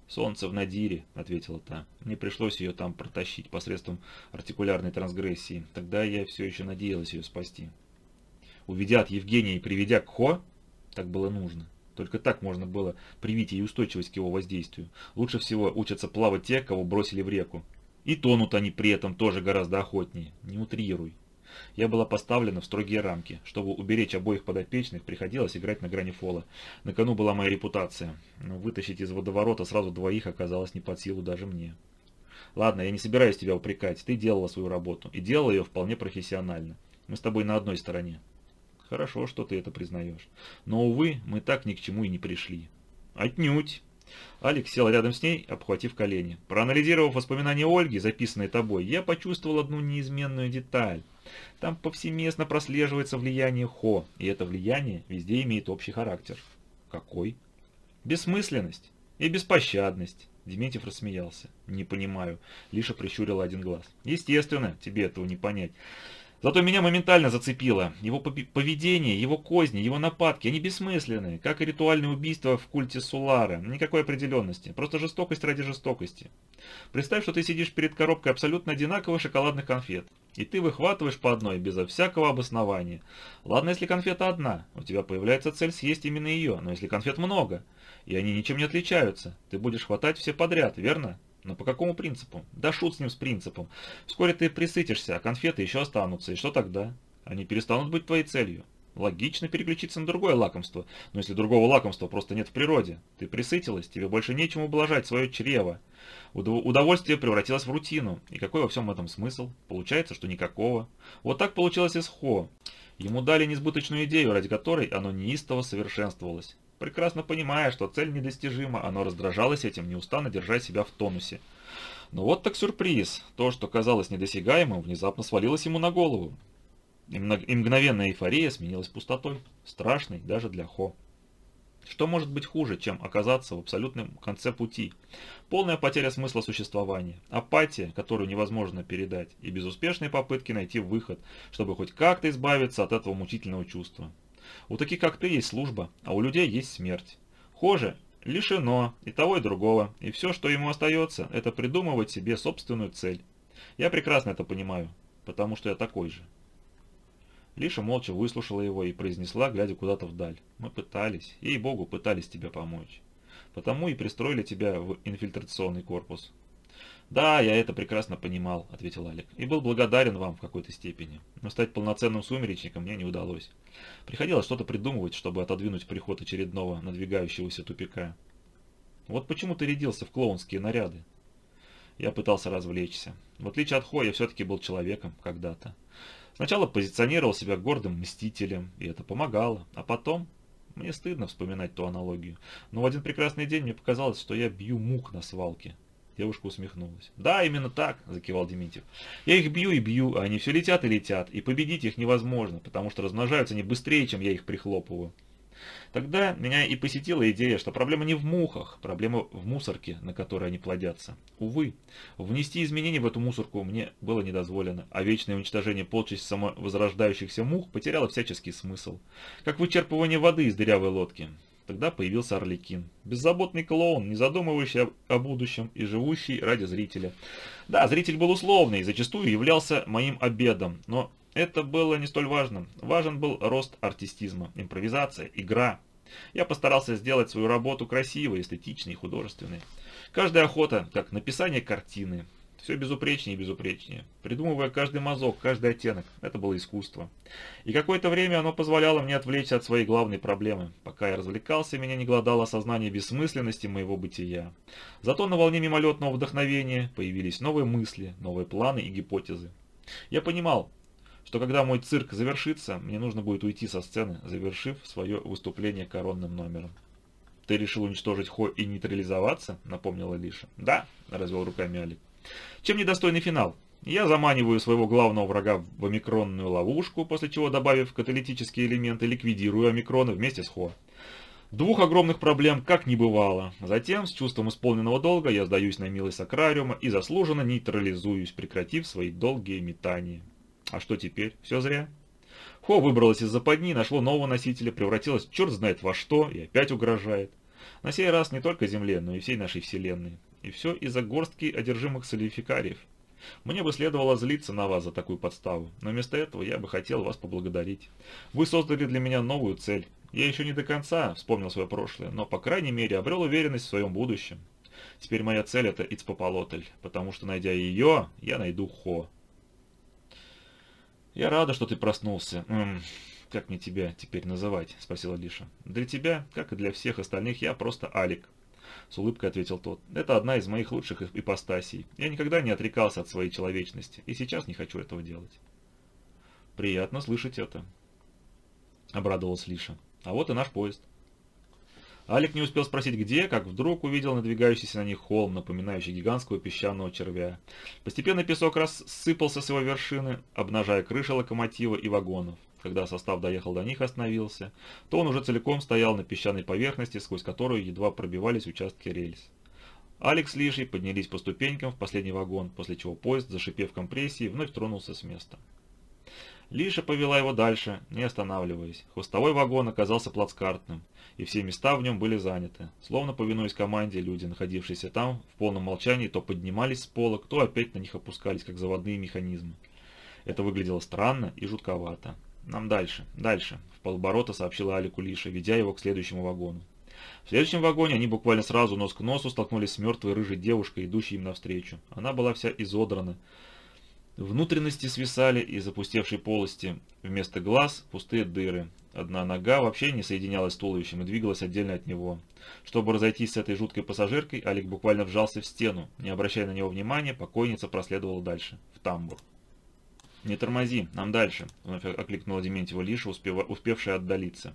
«Солнце в Надире», — ответила та. «Мне пришлось ее там протащить посредством артикулярной трансгрессии. Тогда я все еще надеялась ее спасти». «Уведя от Евгения и приведя к Хо?» Так было нужно. Только так можно было привить ей устойчивость к его воздействию. Лучше всего учатся плавать те, кого бросили в реку. И тонут они при этом тоже гораздо охотнее. Не утрируй. Я была поставлена в строгие рамки. Чтобы уберечь обоих подопечных, приходилось играть на грани фола. На кону была моя репутация. Но вытащить из водоворота сразу двоих оказалось не под силу даже мне. Ладно, я не собираюсь тебя упрекать. Ты делала свою работу. И делала ее вполне профессионально. Мы с тобой на одной стороне. Хорошо, что ты это признаешь. Но, увы, мы так ни к чему и не пришли. Отнюдь. Алекс сел рядом с ней, обхватив колени. Проанализировав воспоминания Ольги, записанные тобой, я почувствовал одну неизменную деталь. Там повсеместно прослеживается влияние Хо, и это влияние везде имеет общий характер. Какой? Бессмысленность и беспощадность. Дементьев рассмеялся. «Не понимаю». Лиша прищурила один глаз. «Естественно, тебе этого не понять. Зато меня моментально зацепило. Его поведение, его козни, его нападки, они бессмысленные, как и ритуальные убийства в культе Сулара. Никакой определенности, просто жестокость ради жестокости. Представь, что ты сидишь перед коробкой абсолютно одинаковых шоколадных конфет, и ты выхватываешь по одной безо всякого обоснования. Ладно, если конфета одна, у тебя появляется цель съесть именно ее, но если конфет много, и они ничем не отличаются, ты будешь хватать все подряд, верно? Но по какому принципу? Да шут с ним с принципом. Вскоре ты присытишься, а конфеты еще останутся. И что тогда? Они перестанут быть твоей целью. Логично переключиться на другое лакомство. Но если другого лакомства просто нет в природе, ты присытилась, тебе больше нечем ублажать свое чрево. Удовольствие превратилось в рутину. И какой во всем этом смысл? Получается, что никакого. Вот так получилось и с Хо. Ему дали несбыточную идею, ради которой оно неистово совершенствовалось. Прекрасно понимая, что цель недостижима, оно раздражалось этим, неустанно держать себя в тонусе. Но вот так сюрприз. То, что казалось недосягаемым, внезапно свалилось ему на голову. И мгновенная эйфория сменилась пустотой, страшной даже для Хо. Что может быть хуже, чем оказаться в абсолютном конце пути? Полная потеря смысла существования, апатия, которую невозможно передать, и безуспешные попытки найти выход, чтобы хоть как-то избавиться от этого мучительного чувства. У таких, как ты, есть служба, а у людей есть смерть. Хуже лишено и того, и другого, и все, что ему остается, это придумывать себе собственную цель. Я прекрасно это понимаю, потому что я такой же. Лиша молча выслушала его и произнесла, глядя куда-то вдаль. «Мы пытались, ей-богу, пытались тебе помочь. Потому и пристроили тебя в инфильтрационный корпус». «Да, я это прекрасно понимал», — ответил Алик, — «и был благодарен вам в какой-то степени. Но стать полноценным сумеречником мне не удалось. Приходилось что-то придумывать, чтобы отодвинуть приход очередного надвигающегося тупика. Вот почему ты рядился в клоунские наряды?» Я пытался развлечься. В отличие от Хо, я все-таки был человеком когда-то. Сначала позиционировал себя гордым мстителем, и это помогало, а потом... Мне стыдно вспоминать ту аналогию, но в один прекрасный день мне показалось, что я бью мух на свалке. Девушка усмехнулась. «Да, именно так», – закивал Дементьев. «Я их бью и бью, а они все летят и летят, и победить их невозможно, потому что размножаются они быстрее, чем я их прихлопываю. Тогда меня и посетила идея, что проблема не в мухах, проблема в мусорке, на которой они плодятся. Увы, внести изменения в эту мусорку мне было недозволено, а вечное уничтожение полчищ самовозрождающихся мух потеряло всяческий смысл. Как вычерпывание воды из дырявой лодки. Тогда появился Орликин. Беззаботный клоун, не задумывающий о, будущем и живущий ради зрителя. Да, зритель был условный и зачастую являлся моим обедом, но это было не столь важно. Важен был рост артистизма, импровизация, игра. Я постарался сделать свою работу красивой, эстетичной и художественной. Каждая охота, как написание картины. Все безупречнее и безупречнее. Придумывая каждый мазок, каждый оттенок. Это было искусство. И какое-то время оно позволяло мне отвлечься от своей главной проблемы. Пока я развлекался, меня не гладало осознание бессмысленности моего бытия. Зато на волне мимолетного вдохновения появились новые мысли, новые планы и гипотезы. Я понимал, что когда мой цирк завершится, мне нужно будет уйти со сцены, завершив свое выступление коронным номером. «Ты решил уничтожить Хо и нейтрализоваться?» — напомнила Лиша. «Да», — развел руками Алик. «Чем недостойный финал? Я заманиваю своего главного врага в омикронную ловушку, после чего, добавив каталитические элементы, ликвидирую омикроны вместе с Хо. Двух огромных проблем как не бывало. Затем, с чувством исполненного долга, я сдаюсь на милость Акрариума и заслуженно нейтрализуюсь, прекратив свои долгие метания. А что теперь? Все зря. Хо выбралась из западни, нашло нового носителя, превратилась черт знает во что и опять угрожает. На сей раз не только Земле, но и всей нашей Вселенной. И все из-за горстки одержимых солификариев. Мне бы следовало злиться на вас за такую подставу, но вместо этого я бы хотел вас поблагодарить. Вы создали для меня новую цель. Я еще не до конца вспомнил свое прошлое, но по крайней мере обрел уверенность в своем будущем. Теперь моя цель это Ицпополотль, потому что найдя ее, я найду Хо. «Я рада, что ты проснулся. М как мне тебя теперь называть?» – спросила Лиша. «Для тебя, как и для всех остальных, я просто Алик». С улыбкой ответил тот. «Это одна из моих лучших ипостасей. Я никогда не отрекался от своей человечности, и сейчас не хочу этого делать». «Приятно слышать это», — обрадовалась Лиша. «А вот и наш поезд». Алик не успел спросить где, как вдруг увидел надвигающийся на них холм, напоминающий гигантского песчаного червя. Постепенно песок рассыпался с его вершины, обнажая крыши локомотива и вагонов. Когда состав доехал до них и остановился, то он уже целиком стоял на песчаной поверхности, сквозь которую едва пробивались участки рельс. Алекс с Лишей поднялись по ступенькам в последний вагон, после чего поезд, зашипев компрессией, вновь тронулся с места. Лиша повела его дальше, не останавливаясь. Хвостовой вагон оказался плацкартным, и все места в нем были заняты. Словно повинуясь команде, люди, находившиеся там, в полном молчании, то поднимались с полок, то опять на них опускались, как заводные механизмы. Это выглядело странно и жутковато. «Нам дальше, дальше», — в полоборота сообщила Алику Лиша, ведя его к следующему вагону. В следующем вагоне они буквально сразу нос к носу столкнулись с мертвой рыжей девушкой, идущей им навстречу. Она была вся изодрана, Внутренности свисали из опустевшей полости. Вместо глаз пустые дыры. Одна нога вообще не соединялась с туловищем и двигалась отдельно от него. Чтобы разойтись с этой жуткой пассажиркой, Алик буквально вжался в стену. Не обращая на него внимания, покойница проследовала дальше, в тамбур. «Не тормози, нам дальше», — вновь окликнула Дементьева Лиша, успева, успевшая отдалиться.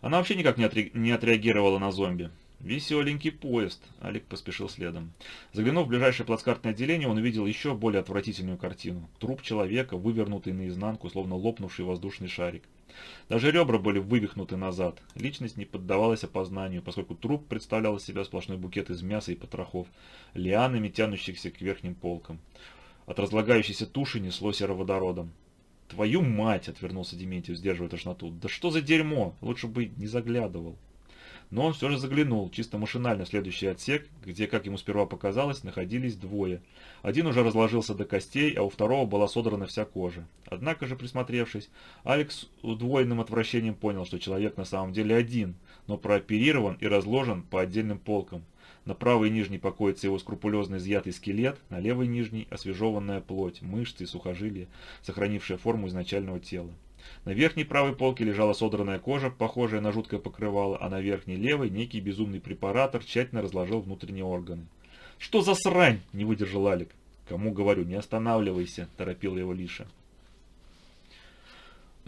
Она вообще никак не, отре... не отреагировала на зомби. «Веселенький поезд», — Олег поспешил следом. Заглянув в ближайшее плацкартное отделение, он увидел еще более отвратительную картину. Труп человека, вывернутый наизнанку, словно лопнувший воздушный шарик. Даже ребра были вывихнуты назад. Личность не поддавалась опознанию, поскольку труп представлял из себя сплошной букет из мяса и потрохов, лианами тянущихся к верхним полкам. От разлагающейся туши несло сероводородом. «Твою мать!» — отвернулся Дементьев, сдерживая тошноту. «Да что за дерьмо! Лучше бы не заглядывал!» Но он все же заглянул, чисто машинально в следующий отсек, где, как ему сперва показалось, находились двое. Один уже разложился до костей, а у второго была содрана вся кожа. Однако же, присмотревшись, Алекс удвоенным отвращением понял, что человек на самом деле один, но прооперирован и разложен по отдельным полкам. На правой нижней покоится его скрупулезно изъятый скелет, на левой нижней освежеванная плоть, мышцы и сухожилия, сохранившая форму изначального тела. На верхней правой полке лежала содранная кожа, похожая на жуткое покрывало, а на верхней левой некий безумный препаратор тщательно разложил внутренние органы. «Что за срань?» – не выдержал Алик. «Кому говорю, не останавливайся», – торопил его Лиша.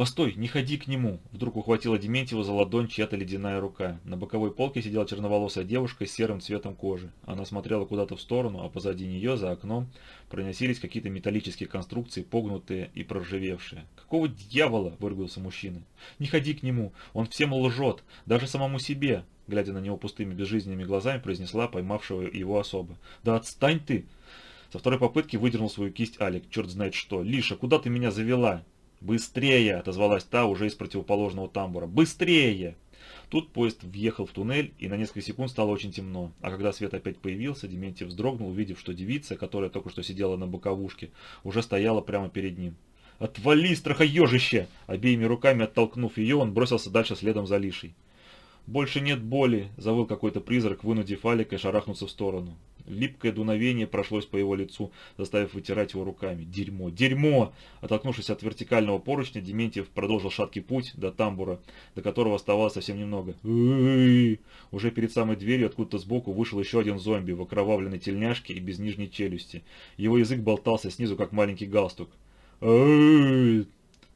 «Постой, не ходи к нему!» Вдруг ухватила Дементьева за ладонь чья-то ледяная рука. На боковой полке сидела черноволосая девушка с серым цветом кожи. Она смотрела куда-то в сторону, а позади нее, за окном, проносились какие-то металлические конструкции, погнутые и проржавевшие. «Какого дьявола?» – выругался мужчина. «Не ходи к нему, он всем лжет, даже самому себе!» Глядя на него пустыми безжизненными глазами, произнесла поймавшего его особа. «Да отстань ты!» Со второй попытки выдернул свою кисть Алик. «Черт знает что! Лиша, куда ты меня завела?» «Быстрее!» – отозвалась та уже из противоположного тамбура. «Быстрее!» Тут поезд въехал в туннель, и на несколько секунд стало очень темно. А когда свет опять появился, Дементьев вздрогнул, увидев, что девица, которая только что сидела на боковушке, уже стояла прямо перед ним. «Отвали, страхоежище!» Обеими руками оттолкнув ее, он бросился дальше следом за Лишей. «Больше нет боли!» – завыл какой-то призрак, вынудив Алика шарахнуться в сторону. Липкое дуновение прошлось по его лицу, заставив вытирать его руками. «Дерьмо! Дерьмо!» Оттолкнувшись от вертикального поручня, Дементьев продолжил шаткий путь до тамбура, до которого оставалось совсем немного. Уже перед самой дверью откуда-то сбоку вышел еще один зомби в окровавленной тельняшке и без нижней челюсти. Его язык болтался снизу, как маленький галстук.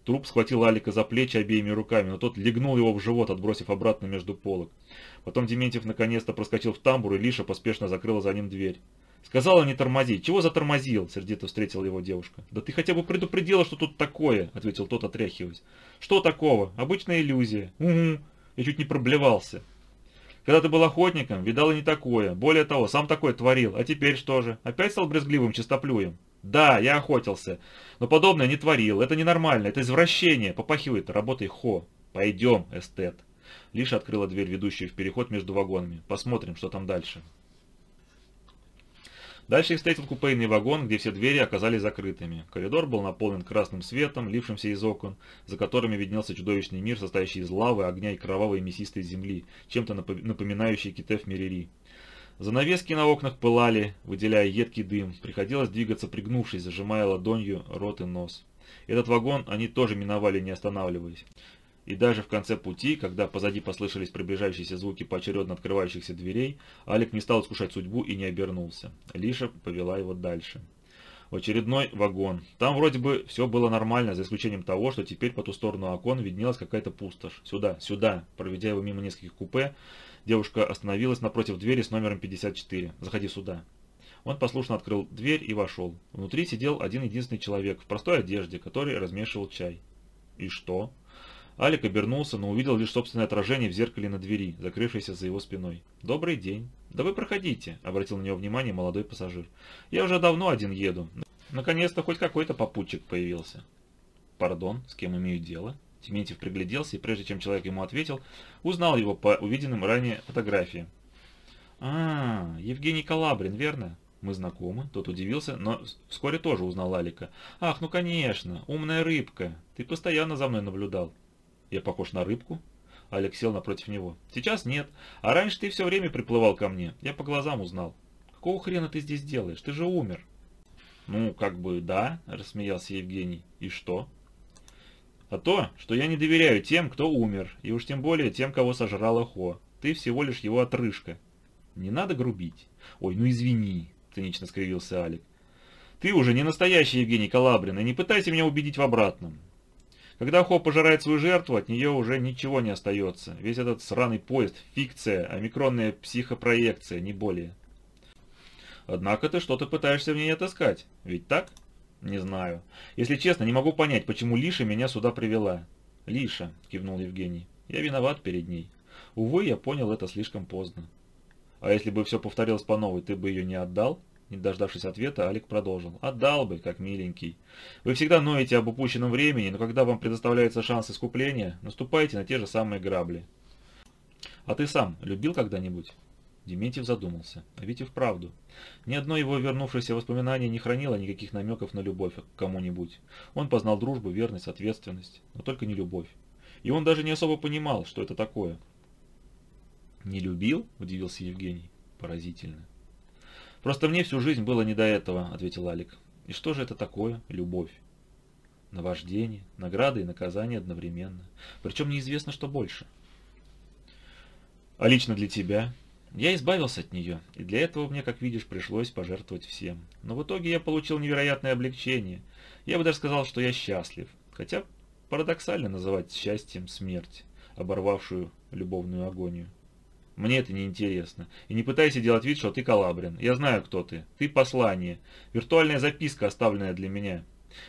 Труп схватил Алика за плечи обеими руками, но тот легнул его в живот, отбросив обратно между полок. Потом Дементьев наконец-то проскочил в тамбур, и Лиша поспешно закрыла за ним дверь. «Сказала не тормози. Чего затормозил?» – сердито встретила его девушка. «Да ты хотя бы предупредила, что тут такое», – ответил тот, отряхиваясь. «Что такого? Обычная иллюзия. Угу. Я чуть не проблевался. Когда ты был охотником, видал и не такое. Более того, сам такое творил. А теперь что же? Опять стал брезгливым чистоплюем?» Да, я охотился. Но подобное не творил. Это ненормально, это извращение. Попахивает работой хо. Пойдем, эстет. Лишь открыла дверь, ведущую в переход между вагонами. Посмотрим, что там дальше. Дальше их встретил купейный вагон, где все двери оказались закрытыми. Коридор был наполнен красным светом, лившимся из окон, за которыми виднелся чудовищный мир, состоящий из лавы, огня и кровавой мясистой земли, чем-то напоминающий Китеф Мерири. Занавески на окнах пылали, выделяя едкий дым. Приходилось двигаться пригнувшись, зажимая ладонью рот и нос. Этот вагон они тоже миновали, не останавливаясь. И даже в конце пути, когда позади послышались приближающиеся звуки поочередно открывающихся дверей, Алик не стал искушать судьбу и не обернулся. Лиша повела его дальше. В очередной вагон. Там вроде бы все было нормально, за исключением того, что теперь по ту сторону окон виднелась какая-то пустошь. Сюда, сюда. Проведя его мимо нескольких купе, Девушка остановилась напротив двери с номером 54. «Заходи сюда». Он послушно открыл дверь и вошел. Внутри сидел один единственный человек в простой одежде, который размешивал чай. «И что?» Алик обернулся, но увидел лишь собственное отражение в зеркале на двери, закрывшееся за его спиной. «Добрый день». «Да вы проходите», — обратил на него внимание молодой пассажир. «Я уже давно один еду. Наконец-то хоть какой-то попутчик появился». «Пардон, с кем имею дело?» Дементьев пригляделся и, прежде чем человек ему ответил, узнал его по увиденным ранее фотографиям. «А, Евгений Калабрин, верно?» «Мы знакомы», тот удивился, но вскоре тоже узнал Алика. «Ах, ну конечно, умная рыбка, ты постоянно за мной наблюдал». «Я похож на рыбку?» Алик сел напротив него. «Сейчас нет, а раньше ты все время приплывал ко мне, я по глазам узнал». «Какого хрена ты здесь делаешь? Ты же умер». «Ну, как бы да», — рассмеялся Евгений. «И что?» А то, что я не доверяю тем, кто умер, и уж тем более тем, кого сожрала Хо. Ты всего лишь его отрыжка. Не надо грубить. Ой, ну извини, цинично скривился Алик. Ты уже не настоящий Евгений Калабрин, и не пытайся меня убедить в обратном. Когда Хо пожирает свою жертву, от нее уже ничего не остается. Весь этот сраный поезд – фикция, омикронная психопроекция, не более. Однако ты что-то пытаешься в ней отыскать, ведь так? Не знаю. Если честно, не могу понять, почему Лиша меня сюда привела. Лиша, кивнул Евгений. Я виноват перед ней. Увы, я понял это слишком поздно. А если бы все повторилось по новой, ты бы ее не отдал? Не дождавшись ответа, Алик продолжил. «Отдал бы, как миленький. Вы всегда ноете об упущенном времени, но когда вам предоставляется шанс искупления, наступаете на те же самые грабли». «А ты сам любил когда-нибудь?» Дементьев задумался. А ведь и вправду. Ни одно его вернувшееся воспоминание не хранило никаких намеков на любовь к кому-нибудь. Он познал дружбу, верность, ответственность, но только не любовь. И он даже не особо понимал, что это такое. «Не любил?» – удивился Евгений. «Поразительно». «Просто мне всю жизнь было не до этого», — ответил Алик. «И что же это такое? Любовь?» «Наваждение, награды и наказание одновременно. Причем неизвестно, что больше». «А лично для тебя?» Я избавился от нее, и для этого мне, как видишь, пришлось пожертвовать всем. Но в итоге я получил невероятное облегчение. Я бы даже сказал, что я счастлив. Хотя парадоксально называть счастьем смерть, оборвавшую любовную агонию. Мне это не интересно. И не пытайся делать вид, что ты Калабрин. Я знаю, кто ты. Ты послание. Виртуальная записка, оставленная для меня.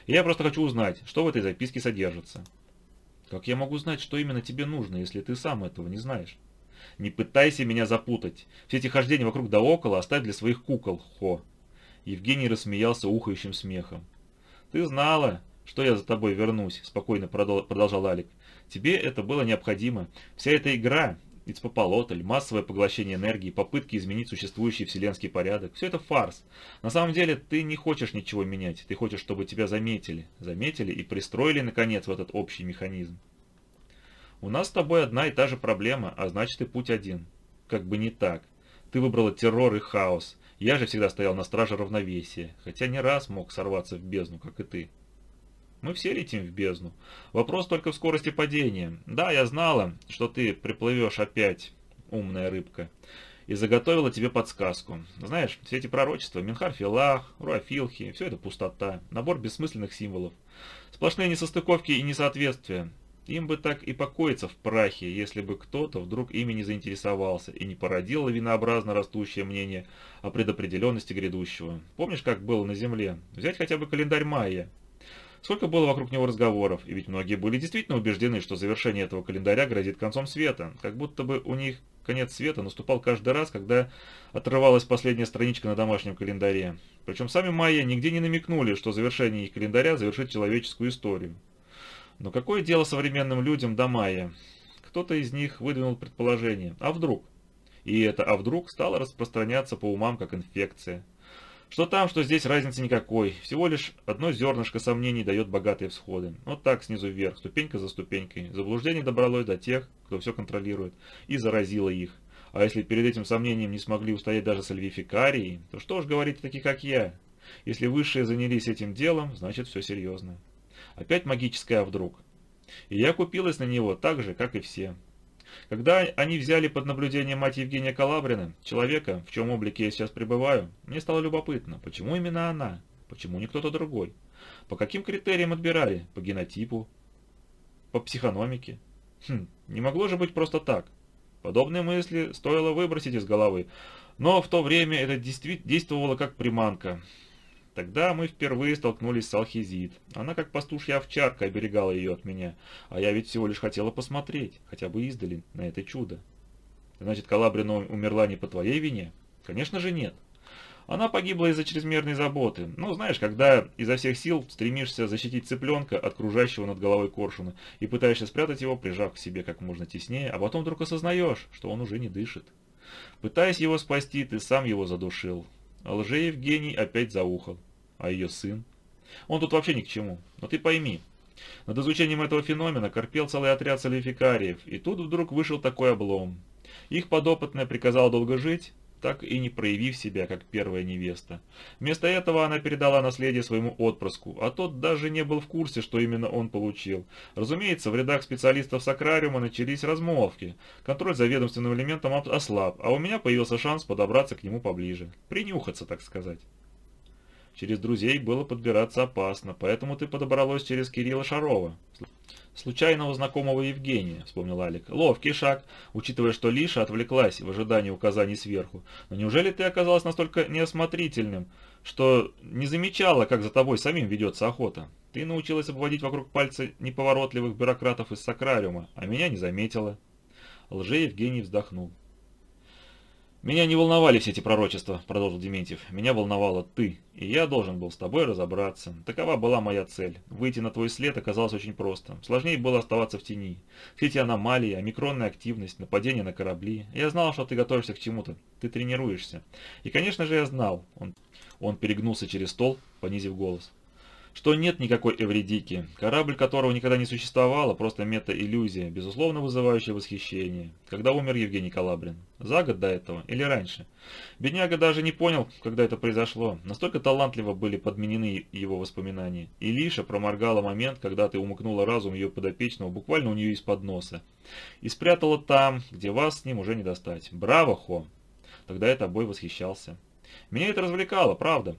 И я просто хочу узнать, что в этой записке содержится. Как я могу знать, что именно тебе нужно, если ты сам этого не знаешь? Не пытайся меня запутать. Все эти хождения вокруг да около оставь для своих кукол, Хо. Евгений рассмеялся ухающим смехом. Ты знала, что я за тобой вернусь, спокойно продолжал Алик. Тебе это было необходимо. Вся эта игра, Ицпополотль, массовое поглощение энергии, попытки изменить существующий вселенский порядок – все это фарс. На самом деле ты не хочешь ничего менять, ты хочешь, чтобы тебя заметили. Заметили и пристроили, наконец, в этот общий механизм. У нас с тобой одна и та же проблема, а значит и путь один. Как бы не так. Ты выбрала террор и хаос. Я же всегда стоял на страже равновесия, хотя не раз мог сорваться в бездну, как и ты. Мы все летим в бездну. Вопрос только в скорости падения. Да, я знала, что ты приплывешь опять, умная рыбка, и заготовила тебе подсказку. Знаешь, все эти пророчества, Минхар-Филах, Руафилхи, все это пустота, набор бессмысленных символов. Сплошные несостыковки и несоответствия. Им бы так и покоиться в прахе, если бы кто-то вдруг ими не заинтересовался и не породил лавинообразно растущее мнение о предопределенности грядущего. Помнишь, как было на Земле? Взять хотя бы календарь Майя. Сколько было вокруг него разговоров, и ведь многие были действительно убеждены, что завершение этого календаря грозит концом света, как будто бы у них конец света наступал каждый раз, когда отрывалась последняя страничка на домашнем календаре. Причем сами майя нигде не намекнули, что завершение их календаря завершит человеческую историю. Но какое дело современным людям до майя? Кто-то из них выдвинул предположение. А вдруг? И это «а вдруг» стало распространяться по умам как инфекция. Что там, что здесь, разницы никакой. Всего лишь одно зернышко сомнений дает богатые всходы. Вот так, снизу вверх, ступенька за ступенькой. Заблуждение добралось до тех, кто все контролирует, и заразило их. А если перед этим сомнением не смогли устоять даже сальвификарии, то что уж говорить о таких, как я. Если высшие занялись этим делом, значит все серьезно. Опять магическое «а вдруг». И я купилась на него так же, как и все. Когда они взяли под наблюдение мать Евгения Калабрина, человека, в чем облике я сейчас пребываю, мне стало любопытно, почему именно она, почему не кто-то другой, по каким критериям отбирали, по генотипу, по психономике. Хм, не могло же быть просто так. Подобные мысли стоило выбросить из головы, но в то время это действовало как приманка. Тогда мы впервые столкнулись с Алхизит. Она как пастушья овчарка оберегала ее от меня, а я ведь всего лишь хотела посмотреть, хотя бы издали, на это чудо. Значит, Калабрина умерла не по твоей вине? Конечно же нет. Она погибла из-за чрезмерной заботы. Ну, знаешь, когда изо всех сил стремишься защитить цыпленка от кружащего над головой коршуна и пытаешься спрятать его, прижав к себе как можно теснее, а потом вдруг осознаешь, что он уже не дышит. Пытаясь его спасти, ты сам его задушил. Лже-Евгений опять заухал. А ее сын? Он тут вообще ни к чему. Но ты пойми, над изучением этого феномена корпел целый отряд солификариев, и тут вдруг вышел такой облом. Их подопытная приказала долго жить, так и не проявив себя как первая невеста. Вместо этого она передала наследие своему отпрыску, а тот даже не был в курсе, что именно он получил. Разумеется, в рядах специалистов с аквариума начались размолвки. Контроль за ведомственным элементом ослаб, а у меня появился шанс подобраться к нему поближе. Принюхаться, так сказать. Через друзей было подбираться опасно, поэтому ты подобралась через Кирилла Шарова. Случайного знакомого Евгения, вспомнил Алик. Ловкий шаг, учитывая, что Лиша отвлеклась в ожидании указаний сверху. Но неужели ты оказалась настолько неосмотрительным, что не замечала, как за тобой самим ведется охота? Ты научилась обводить вокруг пальца неповоротливых бюрократов из Сакрариума, а меня не заметила. Лже Евгений вздохнул. «Меня не волновали все эти пророчества», — продолжил Дементьев. «Меня волновала ты, и я должен был с тобой разобраться. Такова была моя цель. Выйти на твой след оказалось очень просто. Сложнее было оставаться в тени. Все эти аномалии, омикронная активность, нападение на корабли. Я знал, что ты готовишься к чему-то. Ты тренируешься. И, конечно же, я знал». Он, он перегнулся через стол, понизив голос что нет никакой Эвредики, корабль которого никогда не существовало, просто мета-иллюзия, безусловно вызывающая восхищение. Когда умер Евгений Калабрин? За год до этого или раньше? Бедняга даже не понял, когда это произошло. Настолько талантливо были подменены его воспоминания. И Лиша проморгала момент, когда ты умыкнула разум ее подопечного буквально у нее из-под носа. И спрятала там, где вас с ним уже не достать. Браво, Хо! Тогда я тобой восхищался. Меня это развлекало, правда.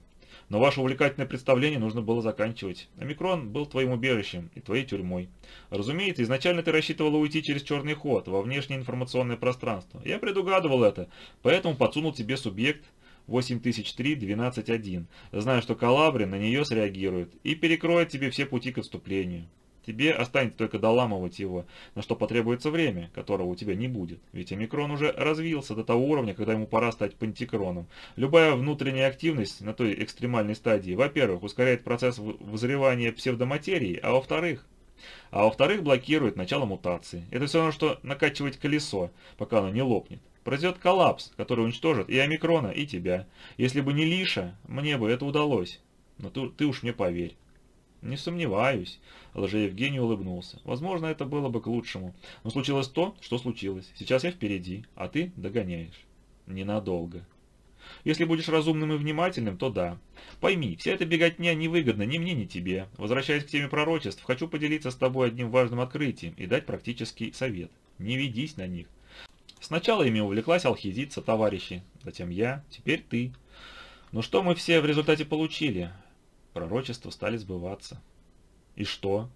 Но ваше увлекательное представление нужно было заканчивать. Омикрон был твоим убежищем и твоей тюрьмой. Разумеется, изначально ты рассчитывала уйти через черный ход, во внешнее информационное пространство. Я предугадывал это, поэтому подсунул тебе субъект 8003-12-1, зная, что Калабрин на нее среагирует и перекроет тебе все пути к отступлению. Тебе останется только доламывать его, на что потребуется время, которого у тебя не будет. Ведь омикрон уже развился до того уровня, когда ему пора стать пантикроном. Любая внутренняя активность на той экстремальной стадии, во-первых, ускоряет процесс вызревания псевдоматерии, а во-вторых, а во-вторых, блокирует начало мутации. Это все равно, что накачивать колесо, пока оно не лопнет. Произойдет коллапс, который уничтожит и омикрона, и тебя. Если бы не Лиша, мне бы это удалось. Но ты, ты уж мне поверь. «Не сомневаюсь», — Евгений улыбнулся. «Возможно, это было бы к лучшему. Но случилось то, что случилось. Сейчас я впереди, а ты догоняешь. Ненадолго. Если будешь разумным и внимательным, то да. Пойми, вся эта беготня невыгодна ни мне, ни тебе. Возвращаясь к теме пророчеств, хочу поделиться с тобой одним важным открытием и дать практический совет. Не ведись на них. Сначала ими увлеклась алхизица товарищи, затем я, теперь ты. Но что мы все в результате получили? Пророчества стали сбываться. И что?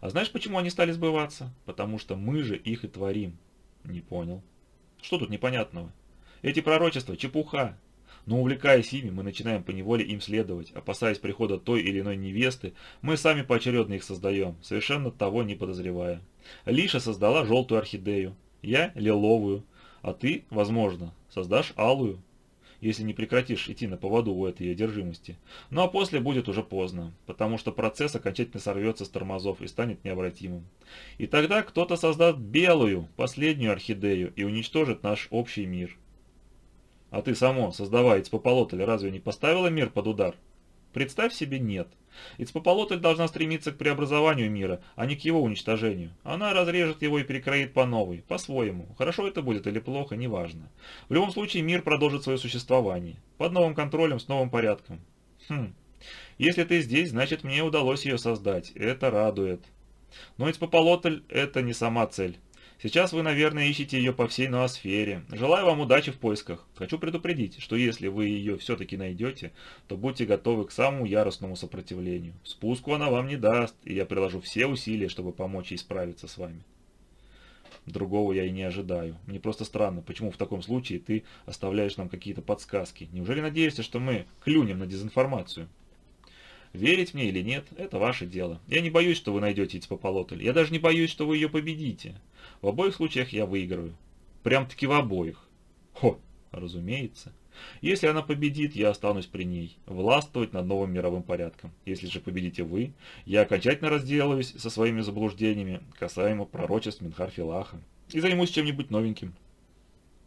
А знаешь, почему они стали сбываться? Потому что мы же их и творим. Не понял. Что тут непонятного? Эти пророчества – чепуха. Но увлекаясь ими, мы начинаем поневоле им следовать. Опасаясь прихода той или иной невесты, мы сами поочередно их создаем, совершенно того не подозревая. Лиша создала желтую орхидею, я – лиловую, а ты, возможно, создашь алую если не прекратишь идти на поводу у этой одержимости. Ну а после будет уже поздно, потому что процесс окончательно сорвется с тормозов и станет необратимым. И тогда кто-то создаст белую, последнюю орхидею и уничтожит наш общий мир. А ты само, создавая Ицпополотль, разве не поставила мир под удар? Представь себе нет. Ицпополотль должна стремиться к преобразованию мира, а не к его уничтожению. Она разрежет его и перекроит по новой, по-своему. Хорошо это будет или плохо, неважно. В любом случае мир продолжит свое существование. Под новым контролем, с новым порядком. Хм. Если ты здесь, значит мне удалось ее создать. Это радует. Но Ицпополотль это не сама цель. Сейчас вы, наверное, ищете ее по всей ноосфере. Желаю вам удачи в поисках. Хочу предупредить, что если вы ее все-таки найдете, то будьте готовы к самому яростному сопротивлению. Спуску она вам не даст, и я приложу все усилия, чтобы помочь ей справиться с вами. Другого я и не ожидаю. Мне просто странно, почему в таком случае ты оставляешь нам какие-то подсказки. Неужели надеешься, что мы клюнем на дезинформацию? Верить мне или нет, это ваше дело. Я не боюсь, что вы найдете Ицпополотль. Я даже не боюсь, что вы ее победите. В обоих случаях я выиграю. Прям-таки в обоих. Хо, разумеется. Если она победит, я останусь при ней, властвовать над новым мировым порядком. Если же победите вы, я окончательно разделаюсь со своими заблуждениями касаемо пророчеств Минхарфилаха и займусь чем-нибудь новеньким.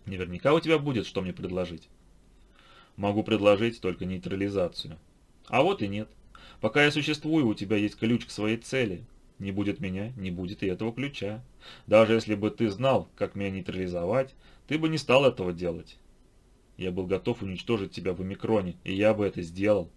Наверняка у тебя будет, что мне предложить. Могу предложить только нейтрализацию. А вот и нет. Пока я существую, у тебя есть ключ к своей цели. Не будет меня, не будет и этого ключа. Даже если бы ты знал, как меня нейтрализовать, ты бы не стал этого делать. Я был готов уничтожить тебя в омикроне, и я бы это сделал.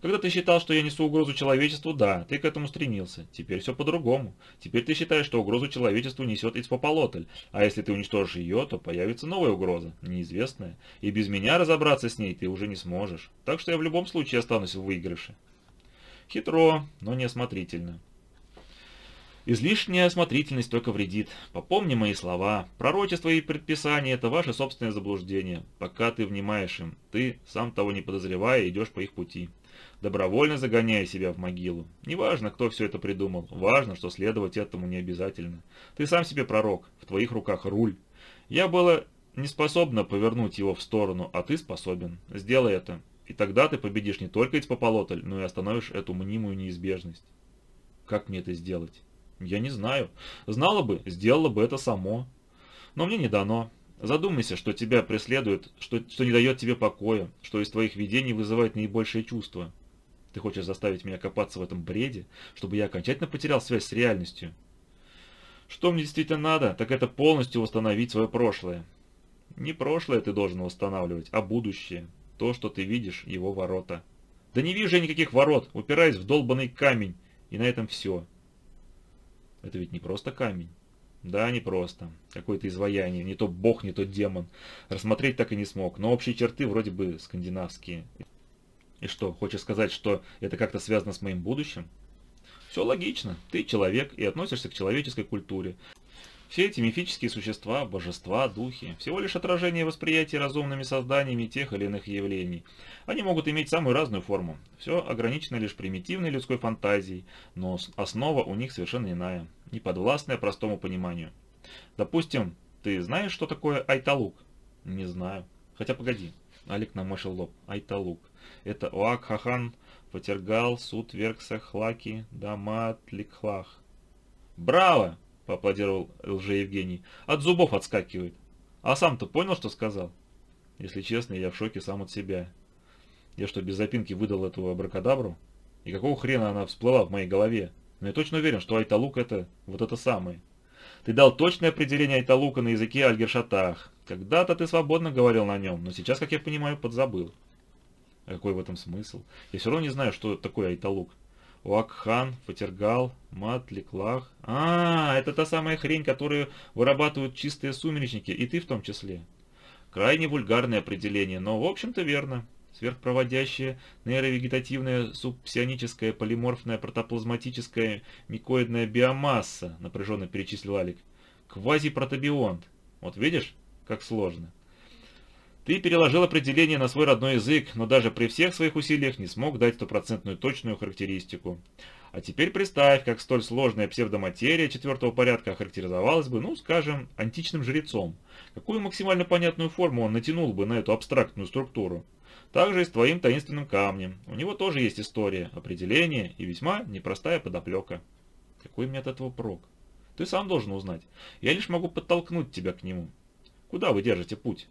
Когда ты считал, что я несу угрозу человечеству, да, ты к этому стремился. Теперь все по-другому. Теперь ты считаешь, что угрозу человечеству несет Ицпополотль, а если ты уничтожишь ее, то появится новая угроза, неизвестная, и без меня разобраться с ней ты уже не сможешь. Так что я в любом случае останусь в выигрыше. Хитро, но неосмотрительно. Излишняя осмотрительность только вредит. Попомни мои слова. Пророчество и предписание – это ваше собственное заблуждение. Пока ты внимаешь им, ты, сам того не подозревая, идешь по их пути. Добровольно загоняя себя в могилу. Неважно, кто все это придумал. Важно, что следовать этому не обязательно. Ты сам себе пророк. В твоих руках руль. Я было не способна повернуть его в сторону, а ты способен. Сделай это. И тогда ты победишь не только Ицпополотль, но и остановишь эту мнимую неизбежность. Как мне это сделать? Я не знаю. Знала бы, сделала бы это само. Но мне не дано. Задумайся, что тебя преследует, что, что не дает тебе покоя, что из твоих видений вызывает наибольшее чувство. Ты хочешь заставить меня копаться в этом бреде, чтобы я окончательно потерял связь с реальностью? Что мне действительно надо, так это полностью восстановить свое прошлое. Не прошлое ты должен восстанавливать, а будущее. То, что ты видишь, его ворота. Да не вижу я никаких ворот, упираясь в долбанный камень. И на этом все. Это ведь не просто камень. Да, не просто. Какое-то изваяние. Не то бог, не то демон. Рассмотреть так и не смог. Но общие черты вроде бы скандинавские. И что, хочешь сказать, что это как-то связано с моим будущим? Все логично. Ты человек и относишься к человеческой культуре. Все эти мифические существа, божества, духи – всего лишь отражение восприятия разумными созданиями тех или иных явлений. Они могут иметь самую разную форму. Все ограничено лишь примитивной людской фантазией, но основа у них совершенно иная, не подвластная простому пониманию. Допустим, ты знаешь, что такое айталук? Не знаю. Хотя погоди. Алик намочил лоб. Айталук. Это Оак Хахан, Фатергал, Суд Верксах, Лаки, Дамат, Ликхлах. Браво! — поаплодировал лже-Евгений. «От зубов отскакивает. А сам-то понял, что сказал?» «Если честно, я в шоке сам от себя. Я что, без запинки выдал эту абракадабру? И какого хрена она всплыла в моей голове? Но я точно уверен, что Айталук это вот это самое. Ты дал точное определение Айталука на языке Альгершатах. Когда-то ты свободно говорил на нем, но сейчас, как я понимаю, подзабыл. А какой в этом смысл? Я все равно не знаю, что такое Айталук. Уакхан, Фатергал, Матликлах. А, это та самая хрень, которую вырабатывают чистые сумеречники, и ты в том числе. Крайне вульгарное определение, но в общем-то верно. Сверхпроводящая нейровегетативная субпсионическая полиморфная протоплазматическая микоидная биомасса, напряженно перечислил Алик. Квазипротобионт. Вот видишь, как сложно. Ты переложил определение на свой родной язык, но даже при всех своих усилиях не смог дать стопроцентную точную характеристику. А теперь представь, как столь сложная псевдоматерия четвертого порядка охарактеризовалась бы, ну, скажем, античным жрецом. Какую максимально понятную форму он натянул бы на эту абстрактную структуру? Также и с твоим таинственным камнем. У него тоже есть история, определение и весьма непростая подоплека. Какой мне от этого прок? Ты сам должен узнать. Я лишь могу подтолкнуть тебя к нему. Куда вы держите путь?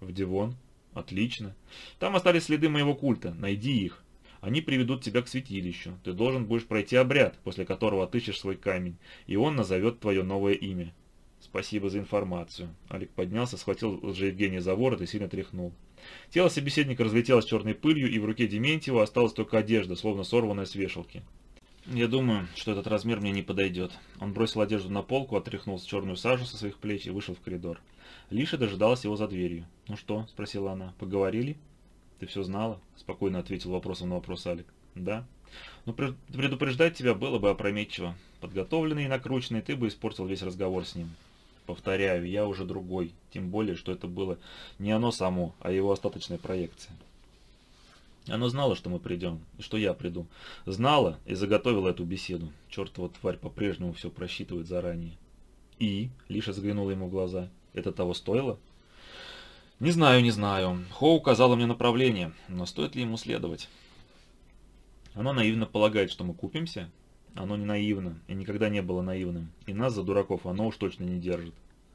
В Дивон. Отлично. Там остались следы моего культа. Найди их. Они приведут тебя к святилищу. Ты должен будешь пройти обряд, после которого отыщешь свой камень, и он назовет твое новое имя. Спасибо за информацию. Алик поднялся, схватил Евгения за ворот и сильно тряхнул. Тело собеседника разлетелось черной пылью, и в руке Дементьева осталась только одежда, словно сорванная с вешалки. «Я думаю, что этот размер мне не подойдет». Он бросил одежду на полку, отряхнул черную сажу со своих плеч и вышел в коридор. Лиша дожидалась его за дверью. «Ну что?» – спросила она. «Поговорили?» «Ты все знала?» – спокойно ответил вопросом на вопрос Алик. «Да». «Но «Ну, предупреждать тебя было бы опрометчиво. Подготовленный и накрученный, ты бы испортил весь разговор с ним». «Повторяю, я уже другой. Тем более, что это было не оно само, а его остаточная проекция». Оно знало, что мы придем, и что я приду. Знала и заготовила эту беседу. Чертова тварь по-прежнему все просчитывает заранее. И? Лиша заглянула ему в глаза. Это того стоило? Не знаю, не знаю. Хоу указала мне направление, но стоит ли ему следовать? Оно наивно полагает, что мы купимся. Оно не наивно и никогда не было наивным. И нас за дураков оно уж точно не держит.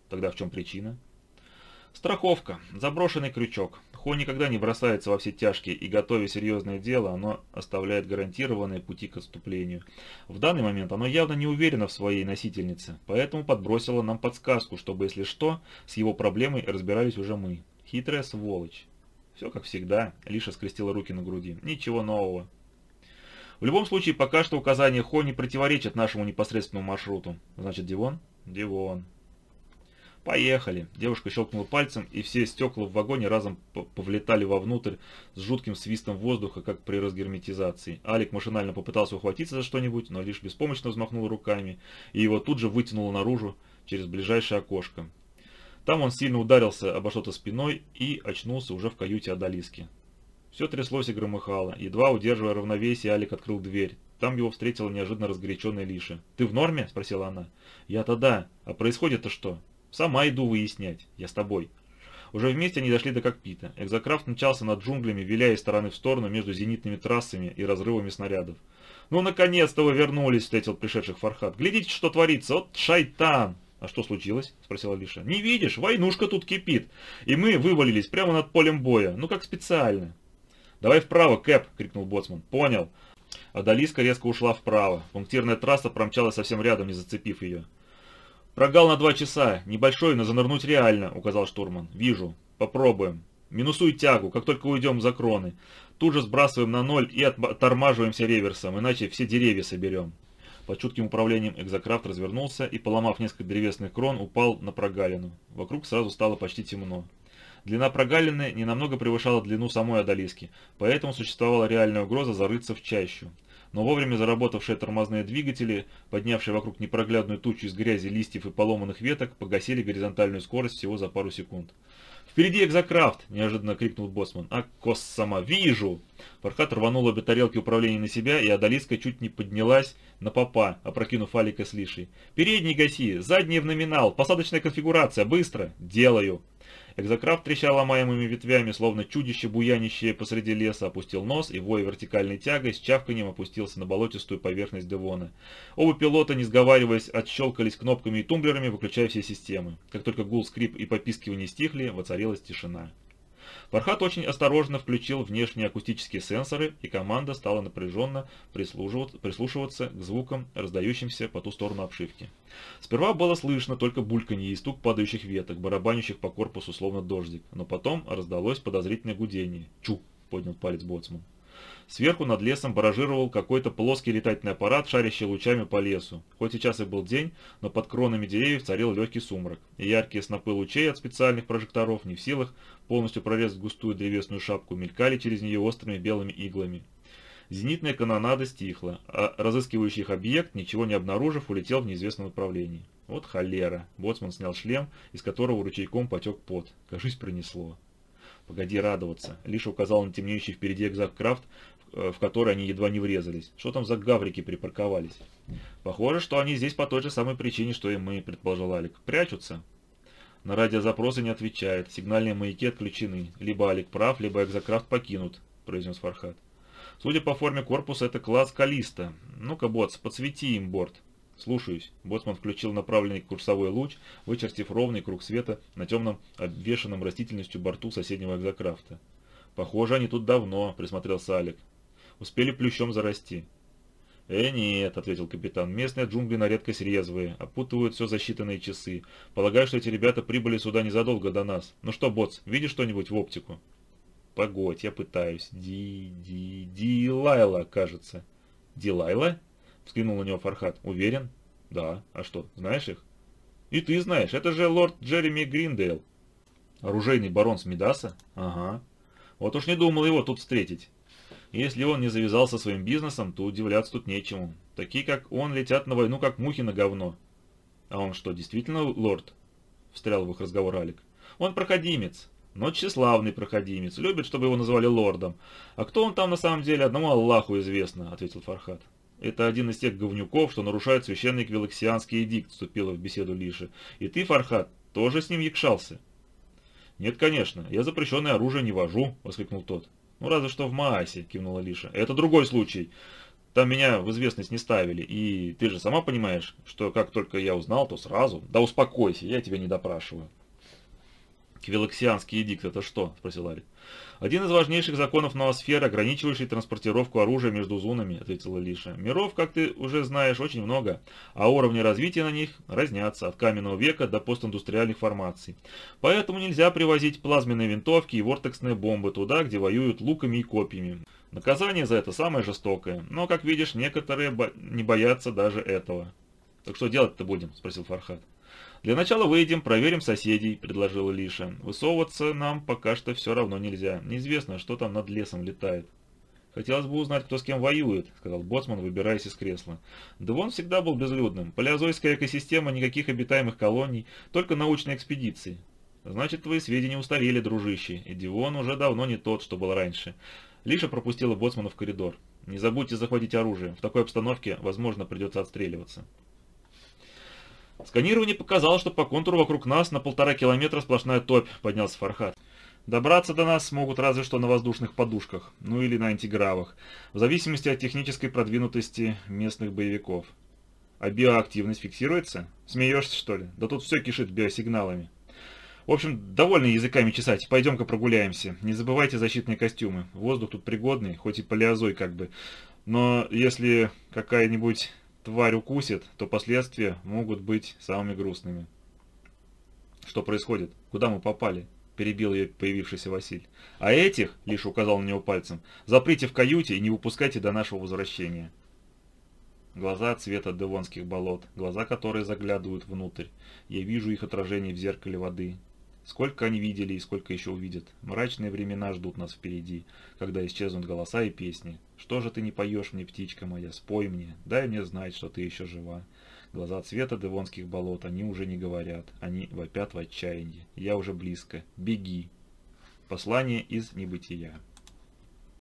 Тогда в чем причина? Страховка. Заброшенный крючок. Хо никогда не бросается во все тяжкие, и готовя серьезное дело, оно оставляет гарантированные пути к отступлению. В данный момент оно явно не уверено в своей носительнице, поэтому подбросило нам подсказку, чтобы, если что, с его проблемой разбирались уже мы. Хитрая сволочь. Все как всегда. Лиша скрестила руки на груди. Ничего нового. В любом случае, пока что указания Хо не противоречат нашему непосредственному маршруту. Значит, Дивон? Дивон. «Поехали!» Девушка щелкнула пальцем, и все стекла в вагоне разом повлетали вовнутрь с жутким свистом воздуха, как при разгерметизации. Алик машинально попытался ухватиться за что-нибудь, но лишь беспомощно взмахнул руками, и его тут же вытянуло наружу через ближайшее окошко. Там он сильно ударился обо что-то спиной и очнулся уже в каюте Адалиски. Все тряслось и громыхало. Едва удерживая равновесие, Алик открыл дверь. Там его встретила неожиданно разгоряченная Лиша. «Ты в норме?» – спросила она. «Я-то да. А происходит-то что?» «Сама иду выяснять. Я с тобой». Уже вместе они дошли до кокпита. Экзокрафт мчался над джунглями, виляя из стороны в сторону между зенитными трассами и разрывами снарядов. «Ну, наконец-то вы вернулись!» – встретил пришедших Фархат. «Глядите, что творится! Вот шайтан!» «А что случилось?» – спросила Лиша. «Не видишь, войнушка тут кипит, и мы вывалились прямо над полем боя, ну как специально». «Давай вправо, Кэп!» – крикнул Боцман. «Понял». Адалиска резко ушла вправо. Пунктирная трасса промчалась совсем рядом, не зацепив ее. «Прогал на два часа. Небольшой, но занырнуть реально», — указал штурман. «Вижу. Попробуем. Минусуй тягу, как только уйдем за кроны. Тут же сбрасываем на ноль и оттормаживаемся реверсом, иначе все деревья соберем». Под чутким управлением экзокрафт развернулся и, поломав несколько древесных крон, упал на прогалину. Вокруг сразу стало почти темно. Длина прогалины не намного превышала длину самой Адалиски, поэтому существовала реальная угроза зарыться в чащу но вовремя заработавшие тормозные двигатели, поднявшие вокруг непроглядную тучу из грязи, листьев и поломанных веток, погасили горизонтальную скорость всего за пару секунд. «Впереди экзокрафт!» – неожиданно крикнул Боссман. «А, кос сама, вижу!» Фархат рванул обе тарелки управления на себя, и Адалиска чуть не поднялась на попа, опрокинув Алика с Лишей. «Передний гаси! Задний в номинал! Посадочная конфигурация! Быстро! Делаю!» Экзокрафт, треща ломаемыми ветвями, словно чудище, буянищее посреди леса, опустил нос и, воя вертикальной тягой, с чавканием опустился на болотистую поверхность Девона. Оба пилота, не сговариваясь, отщелкались кнопками и тумблерами, выключая все системы. Как только гул, скрип и попискивание стихли, воцарилась тишина. Фархат очень осторожно включил внешние акустические сенсоры, и команда стала напряженно прислушиваться к звукам, раздающимся по ту сторону обшивки. Сперва было слышно только бульканье и стук падающих веток, барабанящих по корпусу словно дождик, но потом раздалось подозрительное гудение. «Чу!» — поднял палец боцман. Сверху над лесом баражировал какой-то плоский летательный аппарат, шарящий лучами по лесу. Хоть сейчас и был день, но под кронами деревьев царил легкий сумрак, и яркие снопы лучей от специальных прожекторов не в силах полностью прорезать густую древесную шапку, мелькали через нее острыми белыми иглами. Зенитная канонада стихла, а разыскивающий их объект, ничего не обнаружив, улетел в неизвестном направлении. Вот холера. Боцман снял шлем, из которого ручейком потек пот. Кажись, пронесло. Погоди радоваться. Лишь указал на темнеющий впереди экзаккрафт, Э, в который они едва не врезались. Что там за гаврики припарковались? Похоже, что они здесь по той же самой причине, что и мы, предположил Алик. Прячутся. На радиозапросы не отвечает, сигнальные маяки отключены. Либо Алик прав, либо экзокрафт покинут, произнес Фархат. Судя по форме корпуса, это класс Калиста. Ну-ка, Боц, подсвети им борт. «Слушаюсь». Боцман включил направленный курсовой луч, вычертив ровный круг света на темном, обвешанном растительностью борту соседнего экзокрафта. «Похоже, они тут давно», — присмотрелся Алик. Успели плющом зарасти. «Э, нет», — ответил капитан, — «местные джунгли на редкость резвые, опутывают все за считанные часы. Полагаю, что эти ребята прибыли сюда незадолго до нас. Ну что, Боц, видишь что-нибудь в оптику?» «Погодь, я пытаюсь. Ди... Ди... Дилайла, кажется». «Дилайла?» — взглянул на него Фархат. «Уверен?» «Да. А что, знаешь их?» «И ты знаешь, это же лорд Джереми Гриндейл». «Оружейный барон с Медаса?» «Ага. Вот уж не думал его тут встретить». Если он не завязался своим бизнесом, то удивляться тут нечему. Такие, как он, летят на войну, как мухи на говно. А он что, действительно лорд? Встрял в их разговор Алик. Он проходимец. Но тщеславный проходимец. Любит, чтобы его называли лордом. А кто он там на самом деле, одному Аллаху известно, ответил Фархат. Это один из тех говнюков, что нарушает священный квилоксианский эдикт, вступила в беседу Лиша. И ты, Фархат, тоже с ним якшался? Нет, конечно, я запрещенное оружие не вожу, воскликнул тот. «Ну, разве что в Маасе», — кивнула Лиша. «Это другой случай. Там меня в известность не ставили. И ты же сама понимаешь, что как только я узнал, то сразу...» «Да успокойся, я тебя не допрашиваю». «Квилоксианский эдикт – это что?» – спросил Арик. «Один из важнейших законов ноосферы, ограничивающий транспортировку оружия между зонами», – ответила Лиша. «Миров, как ты уже знаешь, очень много, а уровни развития на них разнятся от каменного века до постиндустриальных формаций. Поэтому нельзя привозить плазменные винтовки и вортексные бомбы туда, где воюют луками и копьями. Наказание за это самое жестокое, но, как видишь, некоторые бо не боятся даже этого». «Так что делать-то будем?» – спросил Фархат. «Для начала выйдем, проверим соседей», — предложила Лиша. «Высовываться нам пока что все равно нельзя. Неизвестно, что там над лесом летает». «Хотелось бы узнать, кто с кем воюет», — сказал Боцман, выбираясь из кресла. Да всегда был безлюдным. Палеозойская экосистема, никаких обитаемых колоний, только научные экспедиции». «Значит, твои сведения устарели, дружище, и Дивон уже давно не тот, что был раньше». Лиша пропустила Боцмана в коридор. «Не забудьте захватить оружие. В такой обстановке, возможно, придется отстреливаться». Сканирование показало, что по контуру вокруг нас на полтора километра сплошная топь, поднялся Фархат. Добраться до нас смогут разве что на воздушных подушках, ну или на антигравах, в зависимости от технической продвинутости местных боевиков. А биоактивность фиксируется? Смеешься, что ли? Да тут все кишит биосигналами. В общем, довольно языками чесать, пойдем-ка прогуляемся. Не забывайте защитные костюмы. Воздух тут пригодный, хоть и палеозой как бы. Но если какая-нибудь тварь укусит, то последствия могут быть самыми грустными. Что происходит? Куда мы попали? Перебил ее появившийся Василь. А этих, лишь указал на него пальцем, заприте в каюте и не выпускайте до нашего возвращения. Глаза цвета девонских болот, глаза, которые заглядывают внутрь. Я вижу их отражение в зеркале воды. Сколько они видели и сколько еще увидят. Мрачные времена ждут нас впереди, когда исчезнут голоса и песни. Что же ты не поешь мне, птичка моя, спой мне, дай мне знать, что ты еще жива. Глаза цвета девонских болот, они уже не говорят, они вопят в отчаянии. Я уже близко, беги. Послание из небытия.